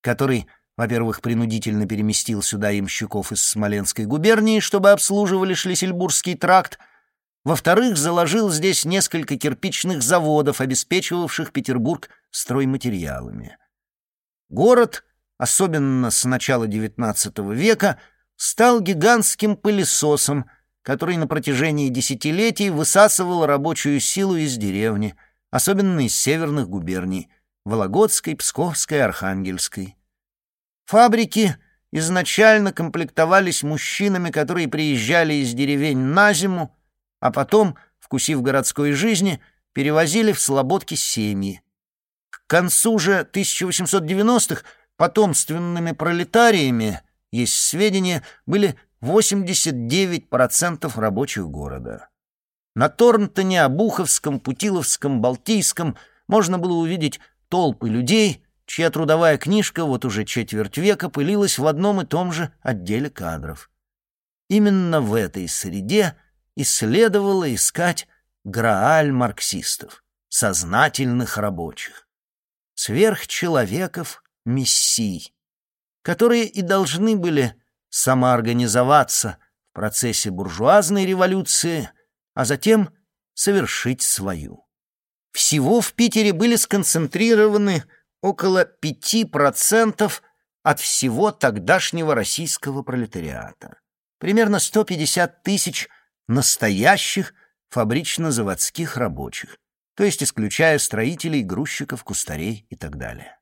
который, во-первых, принудительно переместил сюда имщиков из Смоленской губернии, чтобы обслуживали Шлиссельбургский тракт, во-вторых, заложил здесь несколько кирпичных заводов, обеспечивавших Петербург стройматериалами. Город — особенно с начала XIX века, стал гигантским пылесосом, который на протяжении десятилетий высасывал рабочую силу из деревни, особенно из северных губерний — Вологодской, Псковской, Архангельской. Фабрики изначально комплектовались мужчинами, которые приезжали из деревень на зиму, а потом, вкусив городской жизни, перевозили в слободки семьи. К концу же 1890-х потомственными пролетариями, есть сведения, были 89% рабочих города. На Торнтоне, Обуховском, Путиловском, Балтийском можно было увидеть толпы людей, чья трудовая книжка вот уже четверть века пылилась в одном и том же отделе кадров. Именно в этой среде и следовало искать грааль марксистов, сознательных рабочих, сверхчеловеков мессий, которые и должны были самоорганизоваться в процессе буржуазной революции, а затем совершить свою. Всего в Питере были сконцентрированы около 5% от всего тогдашнего российского пролетариата. Примерно 150 тысяч настоящих фабрично-заводских рабочих, то есть исключая строителей, грузчиков, кустарей и так далее.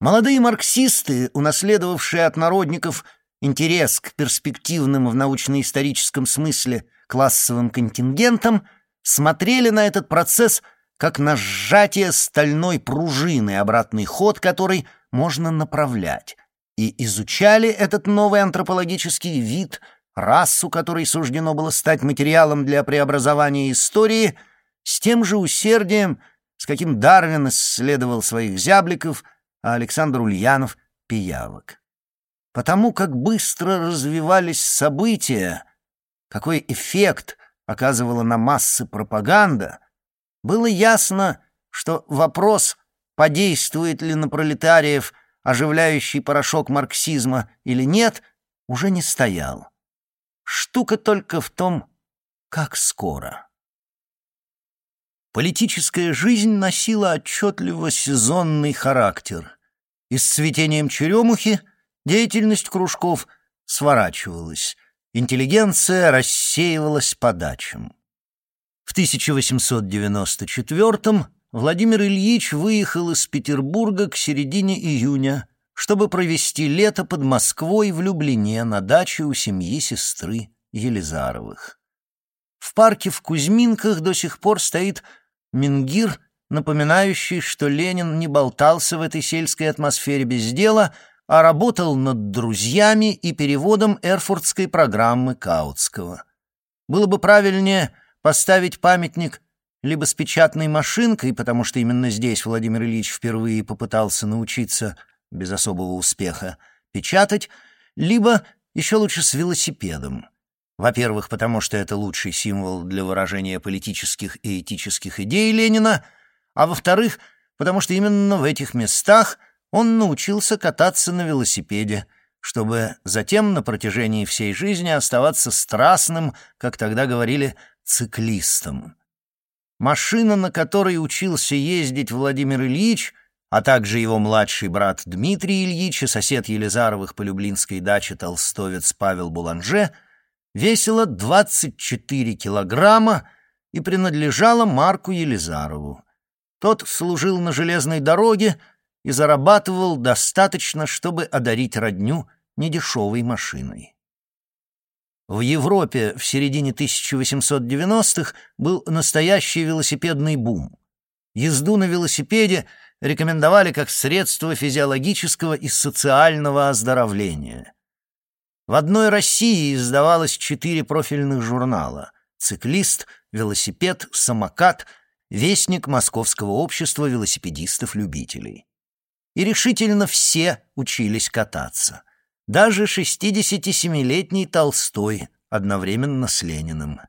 Молодые марксисты, унаследовавшие от народников интерес к перспективным в научно-историческом смысле классовым контингентам, смотрели на этот процесс как на сжатие стальной пружины, обратный ход которой можно направлять, и изучали этот новый антропологический вид, расу, которой суждено было стать материалом для преобразования истории, с тем же усердием, с каким Дарвин исследовал своих зябликов, а Александр Ульянов — пиявок. Потому как быстро развивались события, какой эффект оказывала на массы пропаганда, было ясно, что вопрос, подействует ли на пролетариев – оживляющий порошок марксизма или нет, уже не стоял. Штука только в том, как скоро. Политическая жизнь носила отчетливо сезонный характер, и с цветением черемухи деятельность кружков сворачивалась, интеллигенция рассеивалась по дачам. В 1894 Владимир Ильич выехал из Петербурга к середине июня, чтобы провести лето под Москвой в Люблине на даче у семьи сестры Елизаровых. В парке в Кузьминках до сих пор стоит мингир, напоминающий, что Ленин не болтался в этой сельской атмосфере без дела, а работал над «Друзьями» и переводом эрфуртской программы Каутского. Было бы правильнее поставить памятник либо с печатной машинкой, потому что именно здесь Владимир Ильич впервые попытался научиться, без особого успеха, печатать, либо, еще лучше, с велосипедом. Во-первых, потому что это лучший символ для выражения политических и этических идей Ленина, а во-вторых, потому что именно в этих местах он научился кататься на велосипеде, чтобы затем на протяжении всей жизни оставаться страстным, как тогда говорили, циклистом. Машина, на которой учился ездить Владимир Ильич, а также его младший брат Дмитрий Ильич и сосед Елизаровых по Люблинской даче толстовец Павел Буланже, весила 24 килограмма и принадлежала Марку Елизарову. Тот служил на железной дороге и зарабатывал достаточно, чтобы одарить родню недешевой машиной. В Европе в середине 1890-х был настоящий велосипедный бум. Езду на велосипеде рекомендовали как средство физиологического и социального оздоровления. В одной России издавалось четыре профильных журнала «Циклист», «Велосипед», «Самокат», «Вестник Московского общества велосипедистов-любителей». И решительно все учились кататься — даже 67-летний Толстой одновременно с Лениным.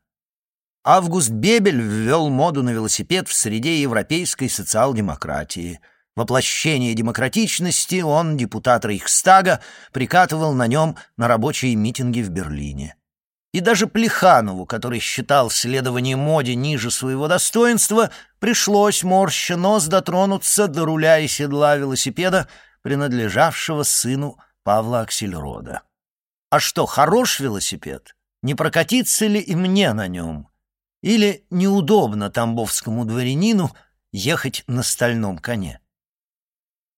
Август Бебель ввел моду на велосипед в среде европейской социал-демократии. Воплощение демократичности он, депутат Рейхстага, прикатывал на нем на рабочие митинги в Берлине. И даже Плеханову, который считал следование моде ниже своего достоинства, пришлось морща нос дотронуться до руля и седла велосипеда, принадлежавшего сыну Павла Аксельрода. А что, хорош велосипед? Не прокатиться ли и мне на нем? Или неудобно тамбовскому дворянину ехать на стальном коне?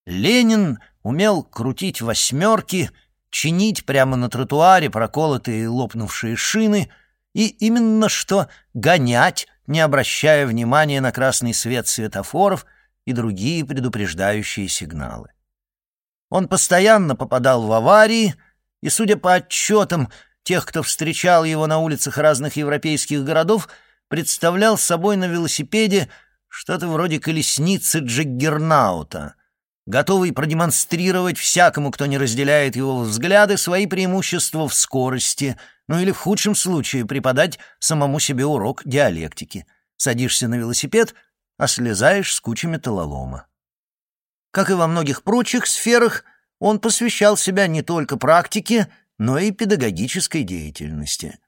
Ленин умел крутить восьмерки, чинить прямо на тротуаре проколотые и лопнувшие шины и именно что гонять, не обращая внимания на красный свет светофоров и другие предупреждающие сигналы. Он постоянно попадал в аварии, и, судя по отчетам тех, кто встречал его на улицах разных европейских городов, представлял собой на велосипеде что-то вроде колесницы Джиггернаута, готовый продемонстрировать всякому, кто не разделяет его взгляды, свои преимущества в скорости, ну или в худшем случае преподать самому себе урок диалектики. Садишься на велосипед, а слезаешь с кучи металлолома. Как и во многих прочих сферах, он посвящал себя не только практике, но и педагогической деятельности.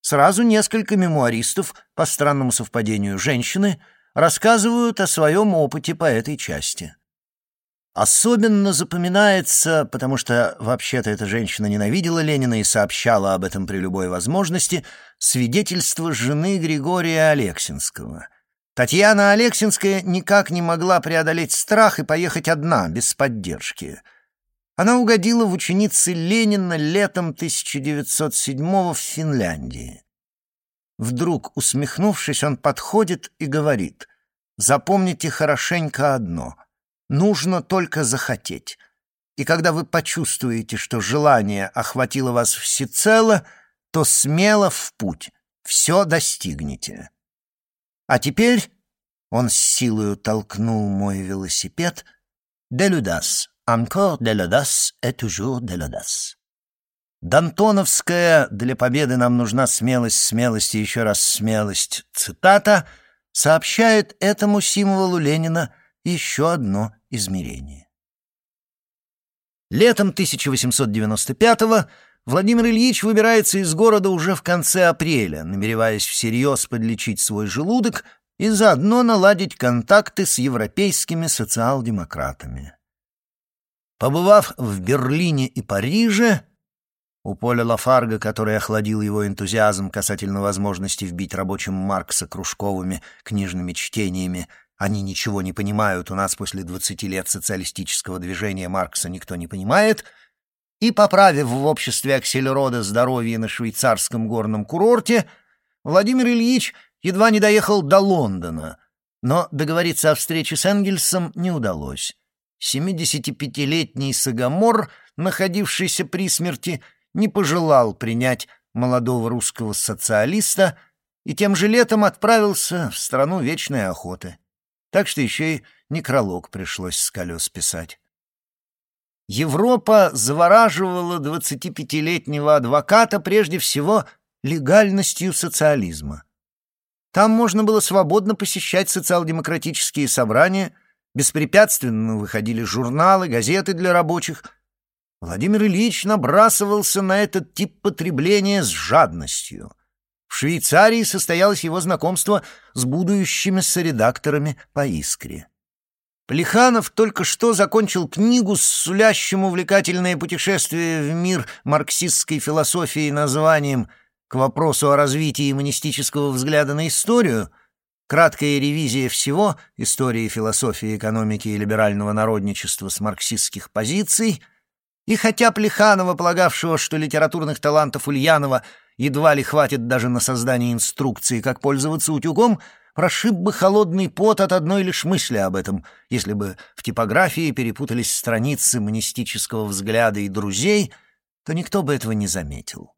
Сразу несколько мемуаристов, по странному совпадению женщины, рассказывают о своем опыте по этой части. Особенно запоминается, потому что вообще-то эта женщина ненавидела Ленина и сообщала об этом при любой возможности, свидетельство жены Григория Алексинского. Татьяна Алексинская никак не могла преодолеть страх и поехать одна, без поддержки. Она угодила в ученицы Ленина летом 1907 в Финляндии. Вдруг, усмехнувшись, он подходит и говорит, «Запомните хорошенько одно. Нужно только захотеть. И когда вы почувствуете, что желание охватило вас всецело, то смело в путь, все достигнете». А теперь он с силою толкнул мой велосипед. «De l'audace, encore l'audace et toujours l'audace». Дантоновская «Для победы нам нужна смелость, смелость и еще раз смелость» цитата сообщает этому символу Ленина еще одно измерение. Летом 1895-го Владимир Ильич выбирается из города уже в конце апреля, намереваясь всерьез подлечить свой желудок и заодно наладить контакты с европейскими социал-демократами. Побывав в Берлине и Париже, у Поля Лафарга, который охладил его энтузиазм касательно возможности вбить рабочим Маркса кружковыми книжными чтениями, они ничего не понимают, у нас после двадцати лет социалистического движения Маркса никто не понимает — и, поправив в обществе Аксельрода здоровье на швейцарском горном курорте, Владимир Ильич едва не доехал до Лондона, но договориться о встрече с Энгельсом не удалось. 75-летний Сагамор, находившийся при смерти, не пожелал принять молодого русского социалиста и тем же летом отправился в страну вечной охоты. Так что еще и некролог пришлось с колес писать. Европа завораживала 25-летнего адвоката прежде всего легальностью социализма. Там можно было свободно посещать социал-демократические собрания, беспрепятственно выходили журналы, газеты для рабочих. Владимир Ильич набрасывался на этот тип потребления с жадностью. В Швейцарии состоялось его знакомство с будущими соредакторами по «Искре». Плеханов только что закончил книгу с сулящим увлекательное путешествие в мир марксистской философии названием «К вопросу о развитии монистического взгляда на историю», краткая ревизия всего истории философии, экономики и либерального народничества с марксистских позиций, и хотя Плеханова, полагавшего, что литературных талантов Ульянова едва ли хватит даже на создание инструкции, как пользоваться утюгом, прошиб бы холодный пот от одной лишь мысли об этом, если бы в типографии перепутались страницы монистического взгляда и друзей, то никто бы этого не заметил.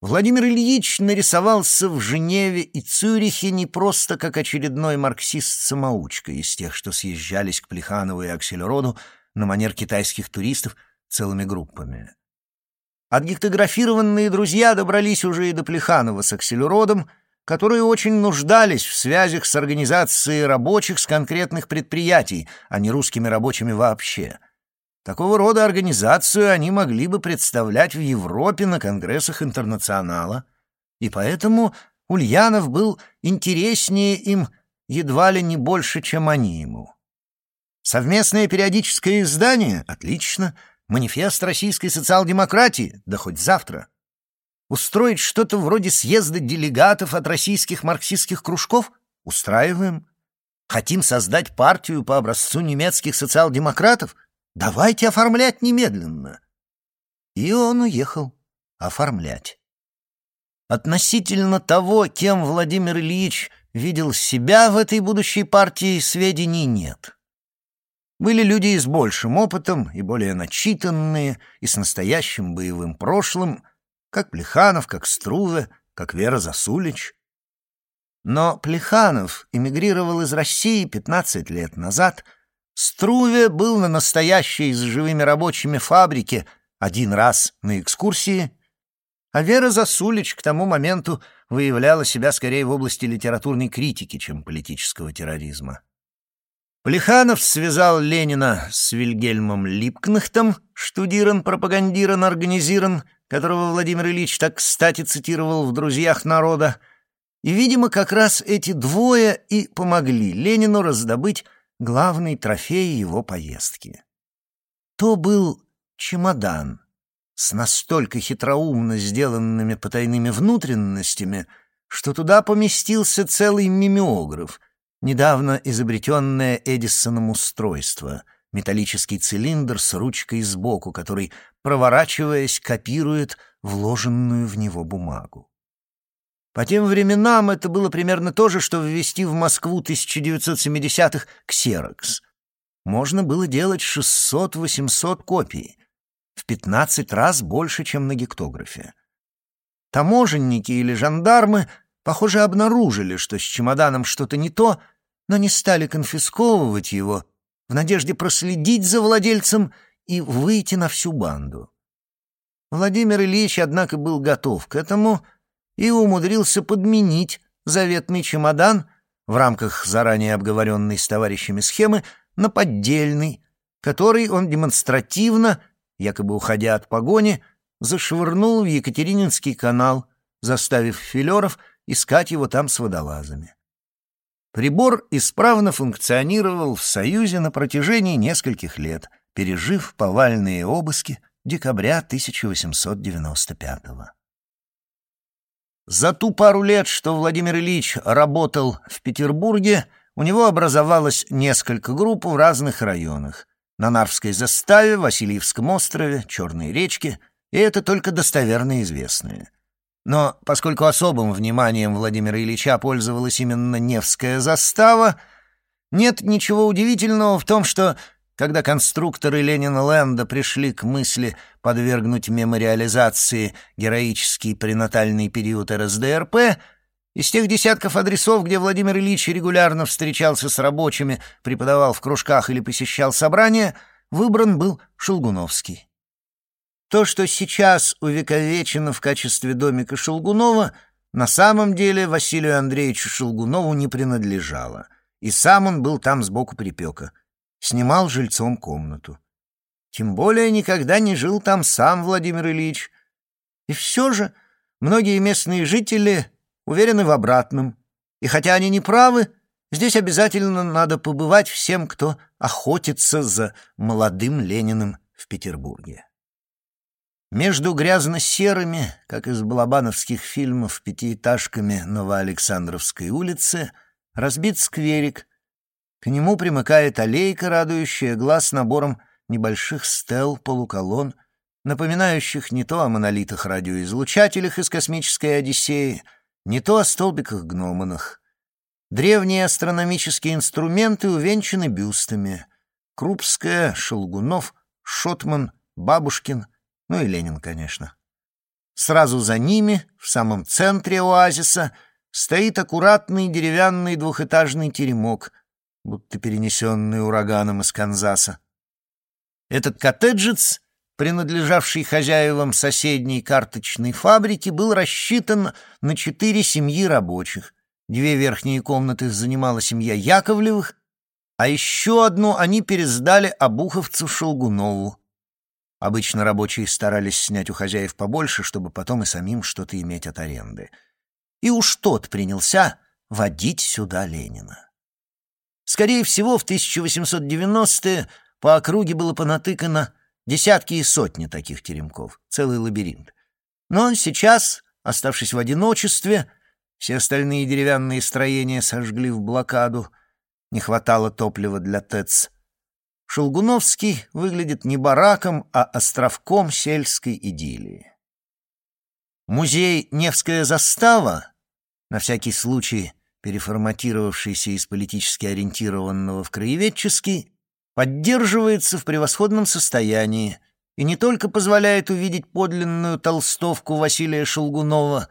Владимир Ильич нарисовался в Женеве и Цюрихе не просто как очередной марксист-самоучка из тех, что съезжались к Плеханову и Аксельроду на манер китайских туристов целыми группами. Отгектографированные друзья добрались уже и до Плеханова с Аксельродом — которые очень нуждались в связях с организацией рабочих с конкретных предприятий, а не русскими рабочими вообще. Такого рода организацию они могли бы представлять в Европе на конгрессах интернационала, и поэтому Ульянов был интереснее им едва ли не больше, чем они ему. Совместное периодическое издание — отлично. Манифест российской социал-демократии — да хоть завтра — Устроить что-то вроде съезда делегатов от российских марксистских кружков? Устраиваем. Хотим создать партию по образцу немецких социал-демократов? Давайте оформлять немедленно. И он уехал оформлять. Относительно того, кем Владимир Ильич видел себя в этой будущей партии, сведений нет. Были люди и с большим опытом, и более начитанные, и с настоящим боевым прошлым — как Плеханов, как Струве, как Вера Засулич. Но Плеханов эмигрировал из России 15 лет назад, Струве был на настоящей с живыми рабочими фабрике один раз на экскурсии, а Вера Засулич к тому моменту выявляла себя скорее в области литературной критики, чем политического терроризма. Плеханов связал Ленина с Вильгельмом Липкнахтом, штудиран, пропагандиран, организиран, которого Владимир Ильич так кстати цитировал в «Друзьях народа», и, видимо, как раз эти двое и помогли Ленину раздобыть главный трофей его поездки. То был чемодан с настолько хитроумно сделанными потайными внутренностями, что туда поместился целый мимеограф, недавно изобретенное Эдисоном устройство — металлический цилиндр с ручкой сбоку, который, проворачиваясь, копирует вложенную в него бумагу. По тем временам это было примерно то же, что ввести в Москву 1970-х ксерокс. Можно было делать 600-800 копий, в 15 раз больше, чем на гектографе. Таможенники или жандармы, похоже, обнаружили, что с чемоданом что-то не то, но не стали конфисковывать его в надежде проследить за владельцем и выйти на всю банду. Владимир Ильич, однако, был готов к этому и умудрился подменить заветный чемодан в рамках заранее обговоренной с товарищами схемы на поддельный, который он демонстративно, якобы уходя от погони, зашвырнул в Екатерининский канал, заставив филеров искать его там с водолазами. Прибор исправно функционировал в Союзе на протяжении нескольких лет, пережив повальные обыски декабря 1895 года. За ту пару лет, что Владимир Ильич работал в Петербурге, у него образовалось несколько групп в разных районах. На Нарвской заставе, Васильевском острове, Черной речке, и это только достоверно известные. Но поскольку особым вниманием Владимира Ильича пользовалась именно Невская застава, нет ничего удивительного в том, что когда конструкторы Ленина-Ленда пришли к мысли подвергнуть мемориализации героический пренатальный период РСДРП, из тех десятков адресов, где Владимир Ильич регулярно встречался с рабочими, преподавал в кружках или посещал собрания, выбран был Шелгуновский. То, что сейчас увековечено в качестве домика Шелгунова, на самом деле Василию Андреевичу Шелгунову не принадлежало, и сам он был там сбоку припека — снимал жильцом комнату. Тем более никогда не жил там сам Владимир Ильич. И все же многие местные жители уверены в обратном. И хотя они не правы, здесь обязательно надо побывать всем, кто охотится за молодым Лениным в Петербурге. Между грязно-серыми, как из балабановских фильмов, пятиэтажками Новоалександровской улицы разбит скверик, к нему примыкает аллейка, радующая глаз набором небольших стел, полуколонн, напоминающих не то о монолитах-радиоизлучателях из космической Одиссеи, не то о столбиках-гноманах. Древние астрономические инструменты увенчаны бюстами. Крупская, Шелгунов, Шотман, Бабушкин, ну и Ленин, конечно. Сразу за ними, в самом центре оазиса, стоит аккуратный деревянный двухэтажный теремок — будто перенесенный ураганом из Канзаса. Этот коттеджец, принадлежавший хозяевам соседней карточной фабрики, был рассчитан на четыре семьи рабочих. Две верхние комнаты занимала семья Яковлевых, а еще одну они пересдали обуховцу Шелгунову. Обычно рабочие старались снять у хозяев побольше, чтобы потом и самим что-то иметь от аренды. И уж тот принялся водить сюда Ленина. Скорее всего, в 1890-е по округе было понатыкано десятки и сотни таких теремков, целый лабиринт. Но сейчас, оставшись в одиночестве, все остальные деревянные строения сожгли в блокаду, не хватало топлива для ТЭЦ. Шелгуновский выглядит не бараком, а островком сельской идиллии. Музей «Невская застава», на всякий случай переформатировавшийся из политически ориентированного в краеведческий, поддерживается в превосходном состоянии и не только позволяет увидеть подлинную толстовку Василия Шелгунова,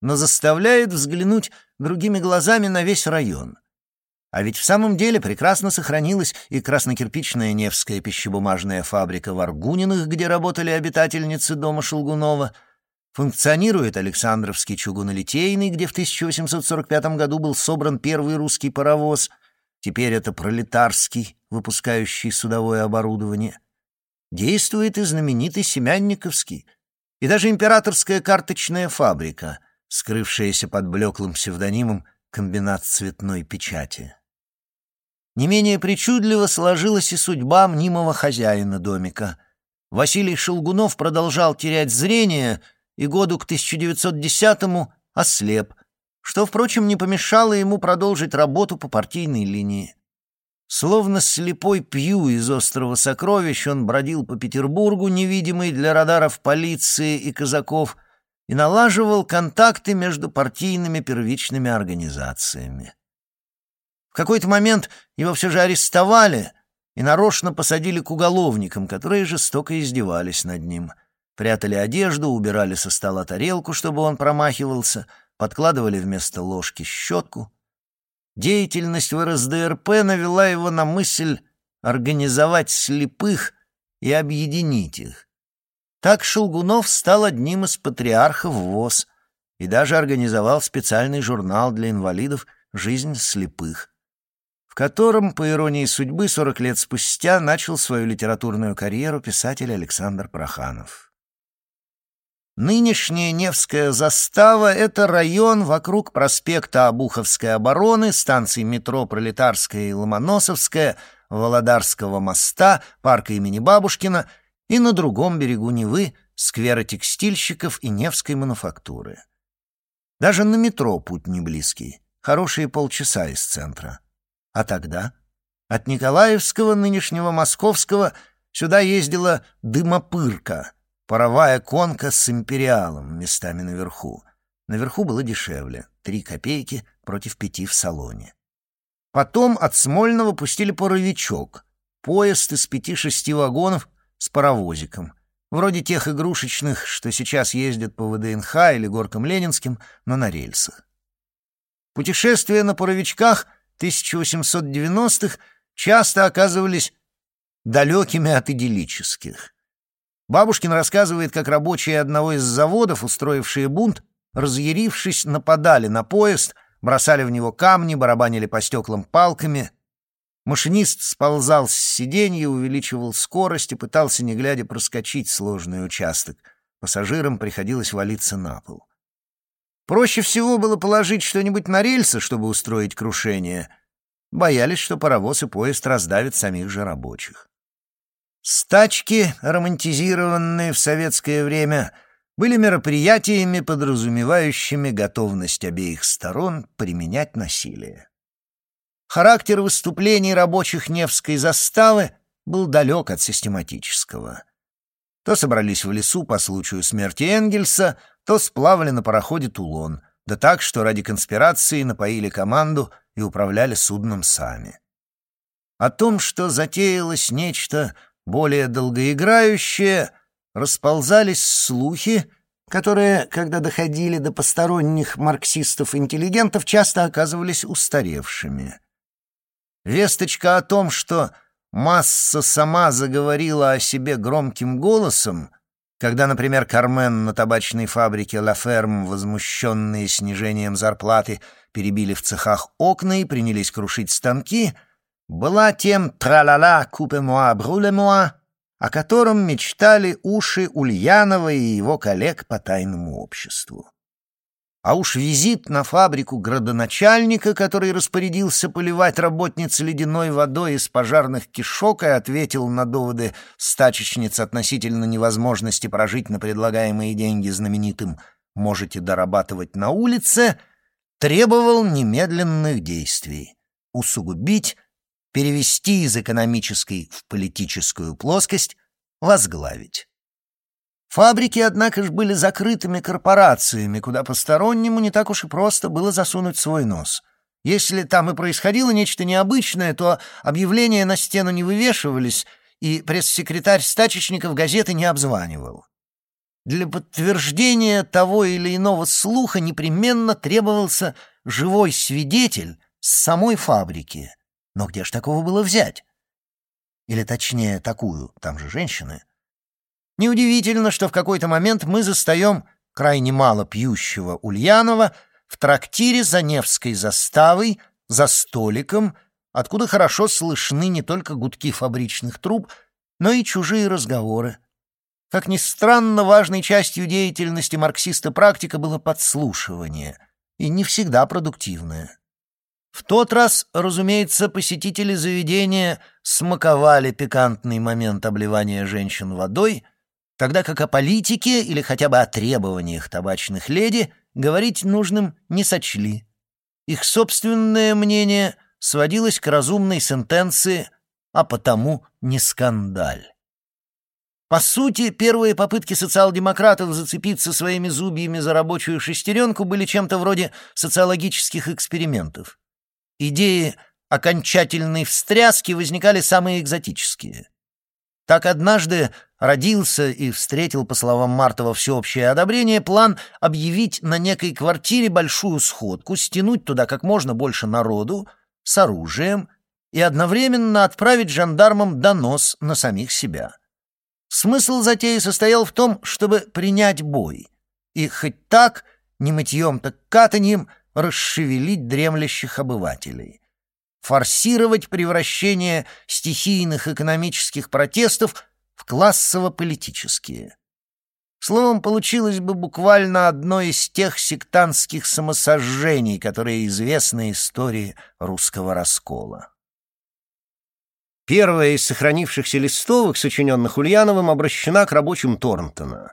но заставляет взглянуть другими глазами на весь район. А ведь в самом деле прекрасно сохранилась и краснокирпичная Невская пищебумажная фабрика в Аргуниных, где работали обитательницы дома Шелгунова — Функционирует Александровский чугунолитейный, где в 1845 году был собран первый русский паровоз. Теперь это пролетарский, выпускающий судовое оборудование. Действует и знаменитый Семянниковский, и даже императорская карточная фабрика, скрывшаяся под блеклым псевдонимом «Комбинат цветной печати». Не менее причудливо сложилась и судьба мнимого хозяина домика. Василий Шелгунов продолжал терять зрение — и году к 1910-му ослеп, что, впрочем, не помешало ему продолжить работу по партийной линии. Словно слепой пью из острова сокровищ, он бродил по Петербургу, невидимый для радаров полиции и казаков, и налаживал контакты между партийными первичными организациями. В какой-то момент его все же арестовали и нарочно посадили к уголовникам, которые жестоко издевались над ним. Прятали одежду, убирали со стола тарелку, чтобы он промахивался, подкладывали вместо ложки щетку — Деятельность в РСДРП навела его на мысль организовать слепых и объединить их. Так Шелгунов стал одним из патриархов ВОЗ и даже организовал специальный журнал для инвалидов «Жизнь слепых», в котором, по иронии судьбы, 40 лет спустя начал свою литературную карьеру писатель Александр Проханов. Нынешняя Невская застава — это район вокруг проспекта Обуховской обороны, станций метро Пролетарская и Ломоносовская, Володарского моста, парка имени Бабушкина и на другом берегу Невы сквера текстильщиков и Невской мануфактуры. Даже на метро путь не близкий, хорошие полчаса из центра. А тогда от Николаевского, нынешнего Московского, сюда ездила дымопырка — Паровая конка с империалом местами наверху. Наверху было дешевле — три копейки против пяти в салоне. Потом от Смольного пустили паровичок, поезд из пяти-шести вагонов с паровозиком, вроде тех игрушечных, что сейчас ездят по ВДНХ или горкам Ленинским, но на рельсах. Путешествия на паровичках 1890-х часто оказывались далекими от идиллических. Бабушкин рассказывает, как рабочие одного из заводов, устроившие бунт, разъярившись, нападали на поезд, бросали в него камни, барабанили по стеклам палками. Машинист сползал с сиденья, увеличивал скорость и пытался, не глядя, проскочить сложный участок. Пассажирам приходилось валиться на пол. Проще всего было положить что-нибудь на рельсы, чтобы устроить крушение. Боялись, что паровоз и поезд раздавят самих же рабочих. Стачки, романтизированные в советское время, были мероприятиями, подразумевающими готовность обеих сторон применять насилие. Характер выступлений рабочих Невской заставы был далек от систематического. То собрались в лесу по случаю смерти Энгельса, то сплавали на пароходе Тулон, да так, что ради конспирации напоили команду и управляли судном сами. О том, что затеялось нечто более долгоиграющие, расползались слухи, которые, когда доходили до посторонних марксистов-интеллигентов, часто оказывались устаревшими. Весточка о том, что масса сама заговорила о себе громким голосом, когда, например, Кармен на табачной фабрике «Ла Ферм», возмущенные снижением зарплаты, перебили в цехах окна и принялись крушить станки — была тем «тра-ла-ла, купе-муа, бруле-муа», о котором мечтали уши Ульянова и его коллег по тайному обществу. А уж визит на фабрику градоначальника, который распорядился поливать работниц ледяной водой из пожарных кишок и ответил на доводы стачечниц относительно невозможности прожить на предлагаемые деньги знаменитым «можете дорабатывать на улице», требовал немедленных действий — усугубить перевести из экономической в политическую плоскость, возглавить. Фабрики, однако же, были закрытыми корпорациями, куда постороннему не так уж и просто было засунуть свой нос. Если там и происходило нечто необычное, то объявления на стену не вывешивались, и пресс-секретарь стачечников газеты не обзванивал. Для подтверждения того или иного слуха непременно требовался живой свидетель с самой фабрики — но где ж такого было взять? Или точнее, такую, там же женщины. Неудивительно, что в какой-то момент мы застаем крайне мало пьющего Ульянова в трактире за Невской заставой, за столиком, откуда хорошо слышны не только гудки фабричных труб, но и чужие разговоры. Как ни странно, важной частью деятельности марксиста-практика было подслушивание, и не всегда продуктивное. В тот раз, разумеется, посетители заведения смаковали пикантный момент обливания женщин водой, тогда как о политике или хотя бы о требованиях табачных леди говорить нужным не сочли. Их собственное мнение сводилось к разумной сентенции «а потому не скандаль». По сути, первые попытки социал-демократов зацепиться своими зубьями за рабочую шестеренку были чем-то вроде социологических экспериментов. Идеи окончательной встряски возникали самые экзотические. Так однажды родился и встретил, по словам Мартова, всеобщее одобрение план объявить на некой квартире большую сходку, стянуть туда как можно больше народу с оружием и одновременно отправить жандармам донос на самих себя. Смысл затеи состоял в том, чтобы принять бой и хоть так, не мытьем, так катаньем, расшевелить дремлящих обывателей. Форсировать превращение стихийных экономических протестов в классово-политические. Словом, получилось бы буквально одно из тех сектантских самосожжений, которые известны истории русского раскола. Первая из сохранившихся листовок, сочиненных Ульяновым, обращена к рабочим Торнтона.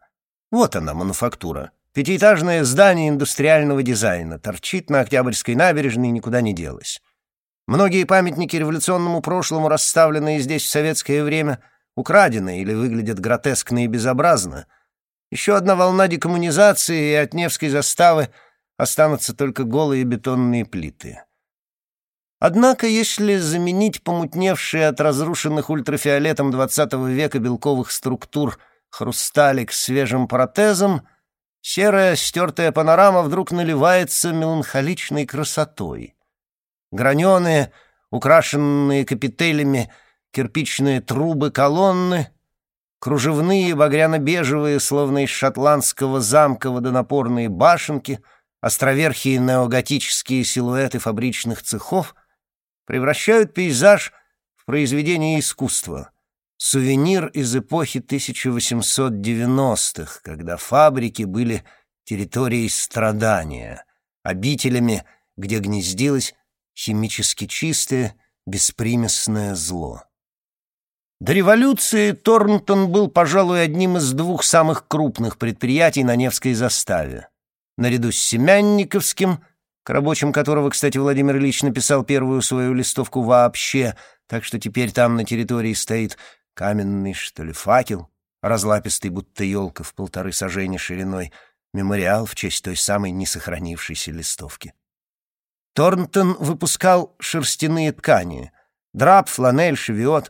Вот она, мануфактура. Пятиэтажное здание индустриального дизайна торчит на Октябрьской набережной и никуда не делось. Многие памятники революционному прошлому, расставленные здесь в советское время, украдены или выглядят гротескно и безобразно. Еще одна волна декоммунизации, и от Невской заставы останутся только голые бетонные плиты. Однако, если заменить помутневшие от разрушенных ультрафиолетом XX века белковых структур хрусталик свежим протезом, серая стертая панорама вдруг наливается меланхоличной красотой. Граненые, украшенные капителями, кирпичные трубы колонны, кружевные багряно-бежевые, словно из шотландского замка водонапорные башенки, островерхие неоготические силуэты фабричных цехов — превращают пейзаж в произведение искусства. Сувенир из эпохи 1890-х, когда фабрики были территорией страдания, обителями, где гнездилось химически чистое, беспримесное зло. До революции Торнтон был, пожалуй, одним из двух самых крупных предприятий на Невской заставе. Наряду с Семянниковским к рабочим которого, кстати, Владимир Ильич написал первую свою листовку вообще, так что теперь там на территории стоит каменный, что ли, факел, разлапистый, будто елка в полторы сажени шириной, мемориал в честь той самой несохранившейся листовки. Торнтон выпускал шерстяные ткани, драп, фланель, шевиот.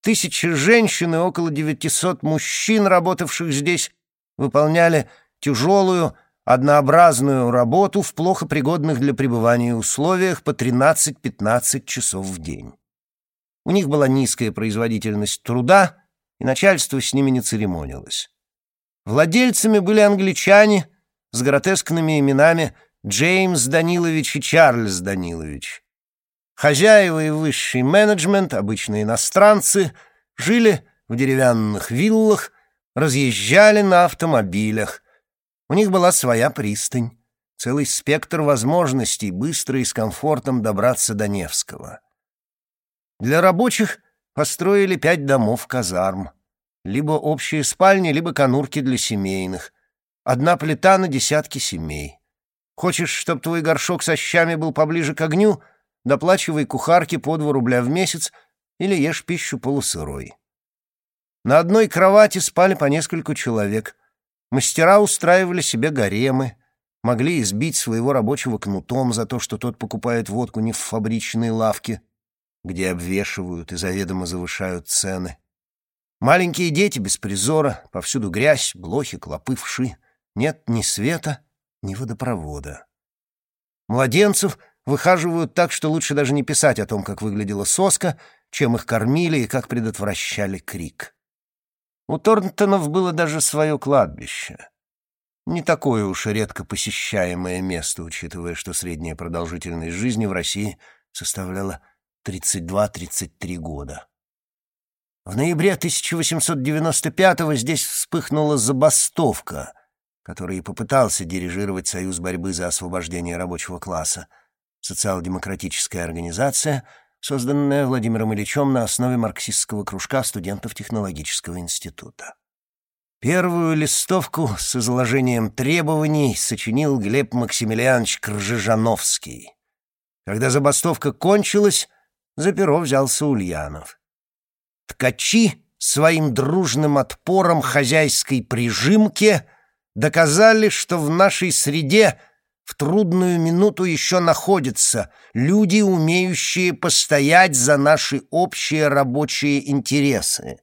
Тысячи женщин и около девятисот мужчин, работавших здесь, выполняли тяжелую, однообразную работу в плохо пригодных для пребывания условиях по 13-15 часов в день. У них была низкая производительность труда, и начальство с ними не церемонилось. Владельцами были англичане с гротескными именами Джеймс Данилович и Чарльз Данилович. Хозяева и высший менеджмент, обычно иностранцы, жили в деревянных виллах, разъезжали на автомобилях, у них была своя пристань, целый спектр возможностей быстро и с комфортом добраться до Невского. Для рабочих построили пять домов казарм. Либо общие спальни, либо конурки для семейных. Одна плита на десятки семей. Хочешь, чтоб твой горшок со щами был поближе к огню? Доплачивай кухарке по два рубля в месяц или ешь пищу полусырой. На одной кровати спали по нескольку человек — Мастера устраивали себе гаремы, могли избить своего рабочего кнутом за то, что тот покупает водку не в фабричной лавке, где обвешивают и заведомо завышают цены. Маленькие дети без призора, повсюду грязь, блохи, клопы, вши. Нет ни света, ни водопровода. Младенцев выхаживают так, что лучше даже не писать о том, как выглядела соска, чем их кормили и как предотвращали крик. У Торнтонов было даже свое кладбище. Не такое уж редко посещаемое место, учитывая, что средняя продолжительность жизни в России составляла 32-33 года. В ноябре 1895-го здесь вспыхнула забастовка, которой попытался дирижировать Союз борьбы за освобождение рабочего класса, социал-демократическая организация — созданная Владимиром Ильичем на основе марксистского кружка студентов технологического института. Первую листовку с изложением требований сочинил Глеб Максимилианович Кржижановский. Когда забастовка кончилась, за перо взялся Ульянов. Ткачи своим дружным отпором хозяйской прижимке доказали, что в нашей среде в трудную минуту еще находятся люди, умеющие постоять за наши общие рабочие интересы,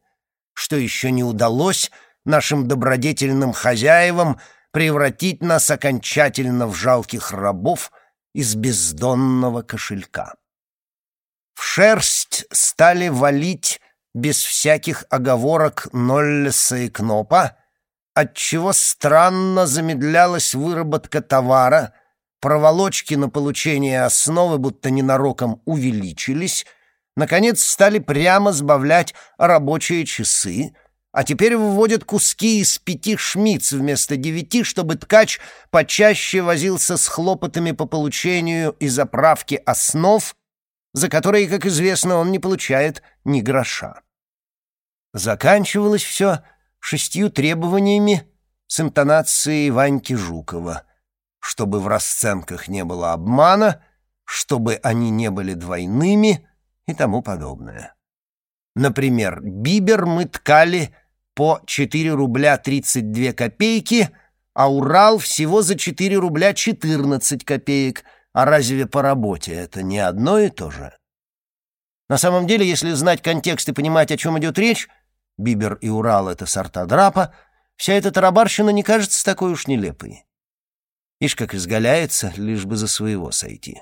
что еще не удалось нашим добродетельным хозяевам превратить нас окончательно в жалких рабов из бездонного кошелька. В шерсть стали валить без всяких оговорок Ноллеса и Кнопа, отчего странно замедлялась выработка товара, проволочки на получение основы будто ненароком увеличились, наконец стали прямо сбавлять рабочие часы, а теперь выводят куски из пяти шмиц вместо девяти, чтобы ткач почаще возился с хлопотами по получению и заправке основ, за которые, как известно, он не получает ни гроша. Заканчивалось все шестью требованиями с интонацией Ваньки Жукова, чтобы в расценках не было обмана, чтобы они не были двойными и тому подобное. Например, бибер мы ткали по 4 рубля 32 копейки, а Урал всего за 4 рубля 14 копеек. А разве по работе это не одно и то же? На самом деле, если знать контекст и понимать, о чем идет речь, Бибер и Урал — это сорта драпа, вся эта тарабарщина не кажется такой уж нелепой. Ишь, как изгаляется, лишь бы за своего сойти.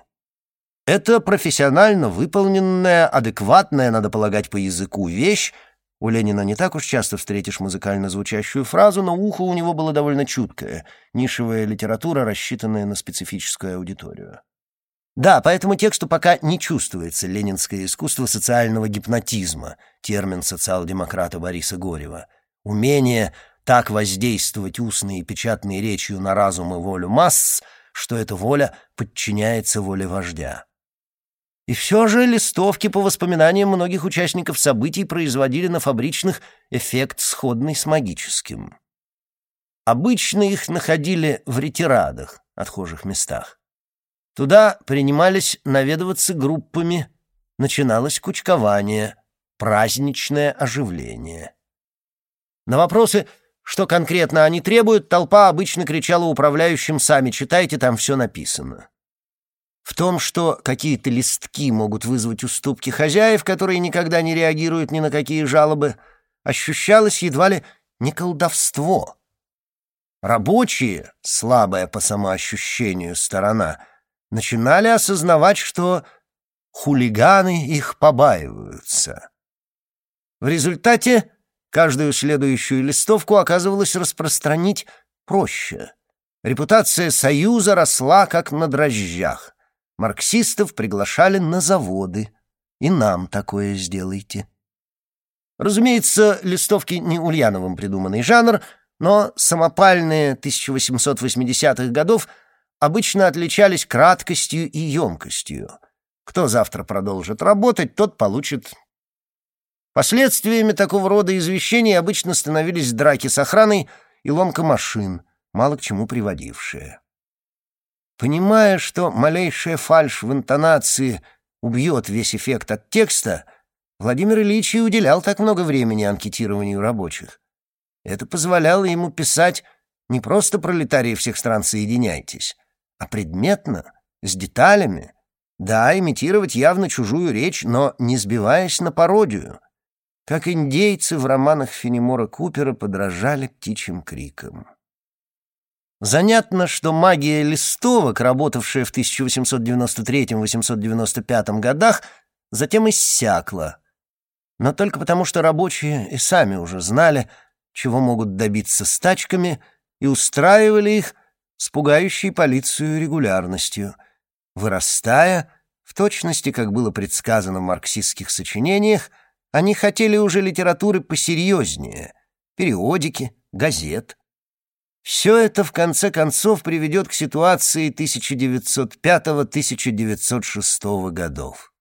Это профессионально выполненная, адекватная, надо полагать, по языку вещь. У Ленина не так уж часто встретишь музыкально звучащую фразу, но ухо у него было довольно чуткое, нишевая литература, рассчитанная на специфическую аудиторию. Да, по этому тексту пока не чувствуется ленинское искусство социального гипнотизма, термин социал-демократа Бориса Горева. Умение так воздействовать устной и печатной речью на разум и волю масс, что эта воля подчиняется воле вождя. И все же листовки по воспоминаниям многих участников событий производили на фабричных эффект сходный с магическим. Обычно их находили в ретирадах, отхожих местах. Туда принимались наведываться группами, начиналось кучкование, праздничное оживление. На вопросы, что конкретно они требуют, толпа обычно кричала управляющим «Сами читайте, там все написано». В том, что какие-то листки могут вызвать уступки хозяев, которые никогда не реагируют ни на какие жалобы, ощущалось едва ли не колдовство. Рабочие, слабая по самоощущению сторона — начинали осознавать, что хулиганы их побаиваются. В результате каждую следующую листовку оказывалось распространить проще. Репутация Союза росла как на дрожжах. Марксистов приглашали на заводы. И нам такое сделайте. Разумеется, листовки не Ульяновым придуманный жанр, но самопальные 1880-х годов — обычно отличались краткостью и емкостью. Кто завтра продолжит работать, тот получит. Последствиями такого рода извещений обычно становились драки с охраной и ломка машин, мало к чему приводившие. Понимая, что малейшая фальшь в интонации убьет весь эффект от текста, Владимир Ильич и уделял так много времени анкетированию рабочих. Это позволяло ему писать не просто «пролетарии всех стран, соединяйтесь», а предметно, с деталями. Да, имитировать явно чужую речь, но не сбиваясь на пародию. Как индейцы в романах Фенемора Купера подражали птичьим крикам. Занятно, что магия листовок, работавшая в 1893-1895 годах, затем иссякла. Но только потому, что рабочие и сами уже знали, чего могут добиться стачками, и устраивали их с пугающей полицию регулярностью, вырастая, в точности, как было предсказано в марксистских сочинениях, они хотели уже литературы посерьезнее, периодики, газет. Все это, в конце концов, приведет к ситуации 1905-1906 годов.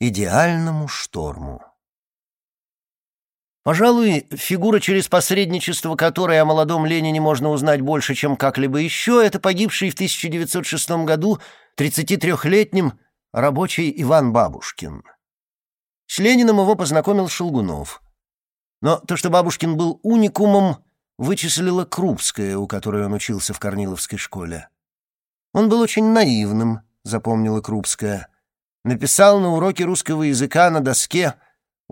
Идеальному шторму. Пожалуй, фигура, через посредничество которой о молодом Ленине можно узнать больше, чем как-либо еще, это погибший в 1906 году 33-летним рабочий Иван Бабушкин. С Лениным его познакомил Шелгунов. Но то, что Бабушкин был уникумом, вычислила Крупская, у которой он учился в Корниловской школе. Он был очень наивным, запомнила Крупская. Написал на уроке русского языка на доске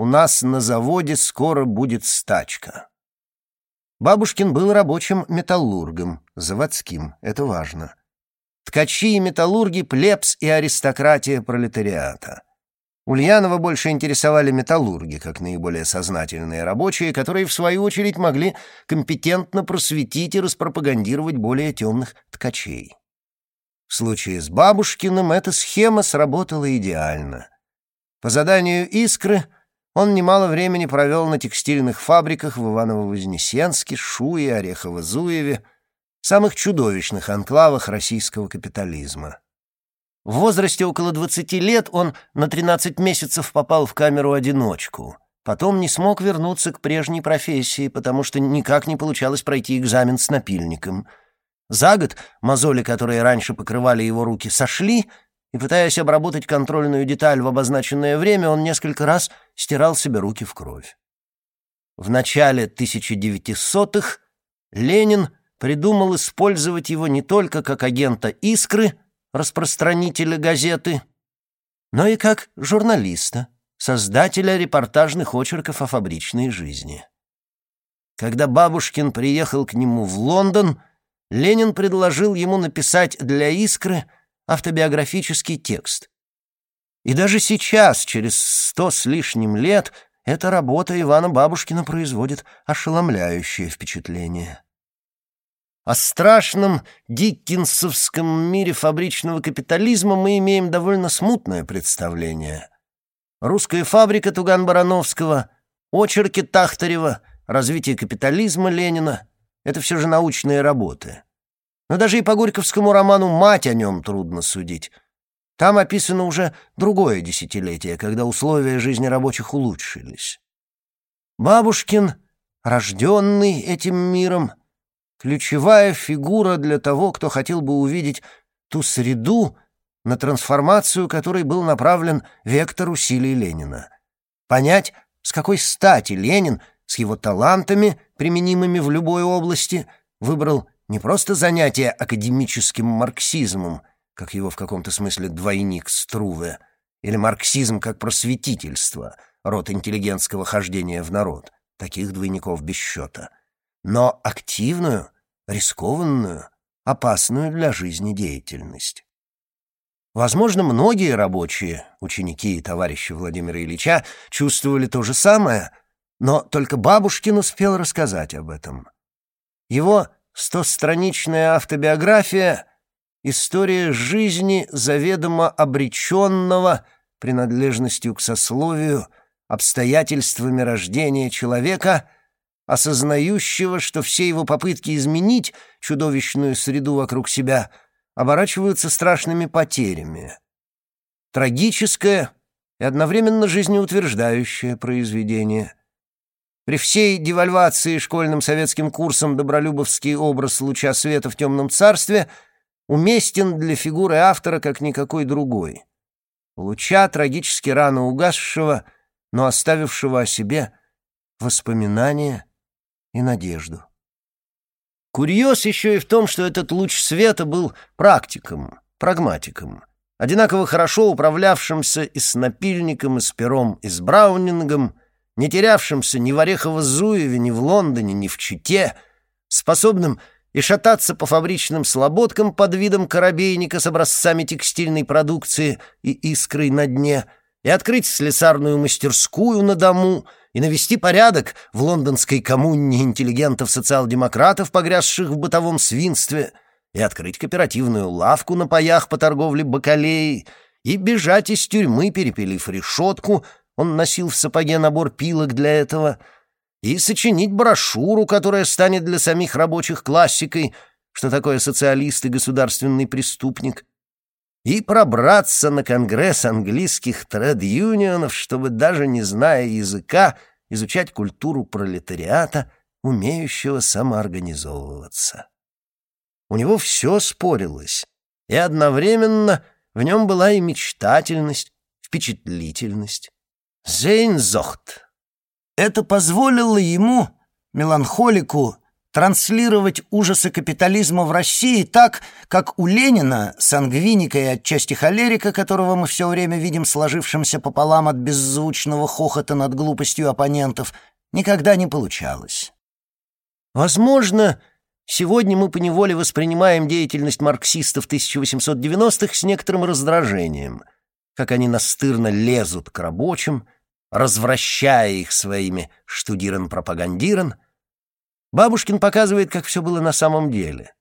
«У нас на заводе скоро будет стачка». Бабушкин был рабочим металлургом, заводским, это важно. Ткачи и металлурги — плебс и аристократия пролетариата. Ульянова больше интересовали металлурги, как наиболее сознательные рабочие, которые, в свою очередь, могли компетентно просветить и распропагандировать более темных ткачей. В случае с Бабушкиным эта схема сработала идеально. По заданию «Искры» он немало времени провел на текстильных фабриках в Иваново-Вознесенске, Шуе, Орехово-Зуеве, самых чудовищных анклавах российского капитализма. В возрасте около 20 лет он на 13 месяцев попал в камеру-одиночку. Потом не смог вернуться к прежней профессии, потому что никак не получалось пройти экзамен с напильником. За год мозоли, которые раньше покрывали его руки, сошли, и, пытаясь обработать контрольную деталь в обозначенное время, он несколько раз стирал себе руки в кровь. В начале 1900-х Ленин придумал использовать его не только как агента «Искры», распространителя газеты, но и как журналиста, создателя репортажных очерков о фабричной жизни. Когда Бабушкин приехал к нему в Лондон, Ленин предложил ему написать для «Искры» автобиографический текст. И даже сейчас, через сто с лишним лет, эта работа Ивана Бабушкина производит ошеломляющее впечатление. О страшном диккенсовском мире фабричного капитализма мы имеем довольно смутное представление. Русская фабрика Туган-Барановского, очерки Тахтарева, развитие капитализма Ленина — это все же научные работы. Но даже и по Горьковскому роману «Мать» о нем трудно судить. Там описано уже другое десятилетие, когда условия жизни рабочих улучшились. Бабушкин, рожденный этим миром, ключевая фигура для того, кто хотел бы увидеть ту среду, на трансформацию которой был направлен вектор усилий Ленина. Понять, с какой стати Ленин с его талантами, применимыми в любой области, выбрал не просто занятие академическим марксизмом, как его в каком-то смысле двойник Струве, или марксизм как просветительство, род интеллигентского хождения в народ. Таких двойников без счета — но активную, рискованную, опасную для жизни деятельность. Возможно, многие рабочие, ученики и товарищи Владимира Ильича чувствовали то же самое, но только Бабушкин успел рассказать об этом. Его стостраничная автобиография — история жизни заведомо обреченного принадлежностью к сословию, обстоятельствами рождения человека — осознающего, что все его попытки изменить чудовищную среду вокруг себя оборачиваются страшными потерями. Трагическое и одновременно жизнеутверждающее произведение. При всей девальвации школьным советским курсом добролюбовский образ луча света в темном царстве уместен для фигуры автора как никакой другой. Луча, трагически рано угасшего, но оставившего о себе воспоминания и надежду. Курьез еще и в том, что этот луч света был практиком, прагматиком, одинаково хорошо управлявшимся и с напильником, и с пером, и с браунингом, не терявшимся ни в Орехово-Зуеве, ни в Лондоне, ни в Чите, способным и шататься по фабричным слободкам под видом корабейника с образцами текстильной продукции и искрой на дне, и открыть слесарную мастерскую на дому — и навести порядок в лондонской коммуне интеллигентов-социал-демократов, погрязших в бытовом свинстве, и открыть кооперативную лавку на паях по торговле бакалеей, и бежать из тюрьмы, перепилив решетку, он носил в сапоге набор пилок для этого, и сочинить брошюру, которая станет для самих рабочих классикой, что такое социалист и государственный преступник, и пробраться на конгресс английских тред-юнионов, чтобы, даже не зная языка, изучать культуру пролетариата, умеющего самоорганизовываться. У него все спорилось, и одновременно в нем была и мечтательность, впечатлительность. Зейнзохт. Это позволило ему, меланхолику, транслировать ужасы капитализма в России так, как у Ленина, сангвиника и отчасти холерика, которого мы все время видим сложившимся пополам от беззвучного хохота над глупостью оппонентов, никогда не получалось. Возможно, сегодня мы поневоле воспринимаем деятельность марксистов 1890-х с некоторым раздражением, как они настырно лезут к рабочим, развращая их своими штудиран-пропагандиран — Бабушкин показывает, как все было на самом деле.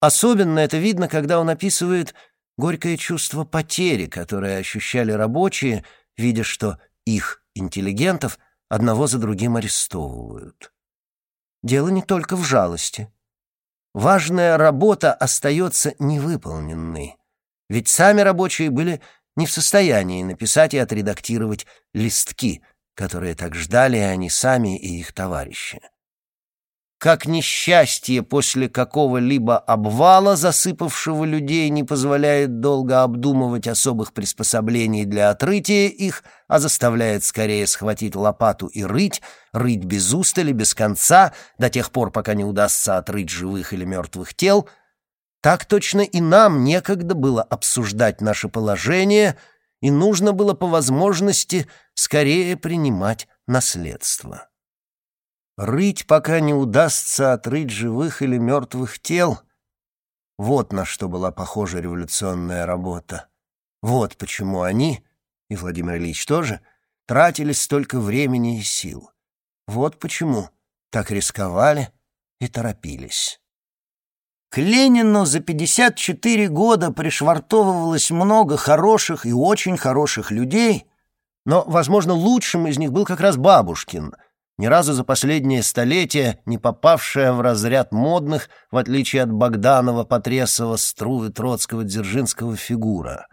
Особенно это видно, когда он описывает горькое чувство потери, которое ощущали рабочие, видя, что их, интеллигентов, одного за другим арестовывают. Дело не только в жалости. Важная работа остается невыполненной, ведь сами рабочие были не в состоянии написать и отредактировать листки, которые так ждали они сами и их товарищи. Как несчастье после какого-либо обвала, засыпавшего людей, не позволяет долго обдумывать особых приспособлений для отрытия их, а заставляет скорее схватить лопату и рыть, рыть без устали, без конца, до тех пор, пока не удастся отрыть живых или мертвых тел, так точно и нам некогда было обсуждать наше положение, и нужно было по возможности скорее принимать наследство. Рыть, пока не удастся отрыть живых или мертвых тел. Вот на что была похожа революционная работа. Вот почему они, и Владимир Ильич тоже, тратили столько времени и сил. Вот почему так рисковали и торопились. К Ленину за 54 года пришвартовывалось много хороших и очень хороших людей, но, возможно, лучшим из них был как раз Бабушкин — ни разу за последнее столетие не попавшая в разряд модных, в отличие от Богданова, Потресова, Струвы, Троцкого, Дзержинского фигура.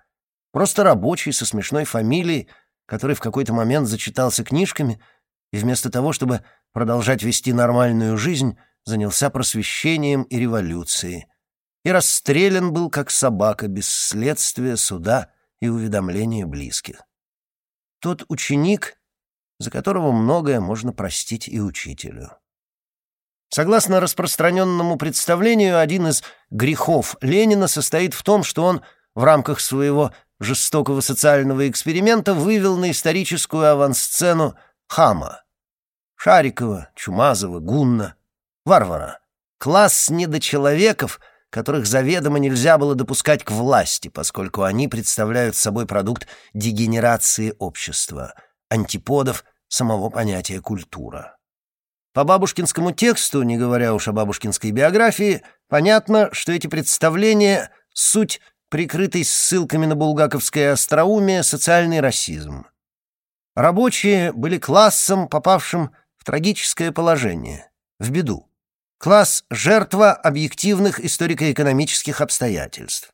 Просто рабочий со смешной фамилией, который в какой-то момент зачитался книжками и вместо того, чтобы продолжать вести нормальную жизнь, занялся просвещением и революцией. И расстрелян был как собака без следствия, суда и уведомления близких. Тот ученик, за которого многое можно простить и учителю. Согласно распространенному представлению, один из грехов Ленина состоит в том, что он в рамках своего жестокого социального эксперимента вывел на историческую авансцену хама. Шарикова, Чумазова, Гунна, варвара. Класс недочеловеков, которых заведомо нельзя было допускать к власти, поскольку они представляют собой продукт дегенерации общества — антиподов самого понятия «культура». По бабушкинскому тексту, не говоря уж о бабушкинской биографии, понятно, что эти представления — суть прикрытый ссылками на булгаковское остроумие социальный расизм. Рабочие были классом, попавшим в трагическое положение, в беду. Класс — жертва объективных историко-экономических обстоятельств.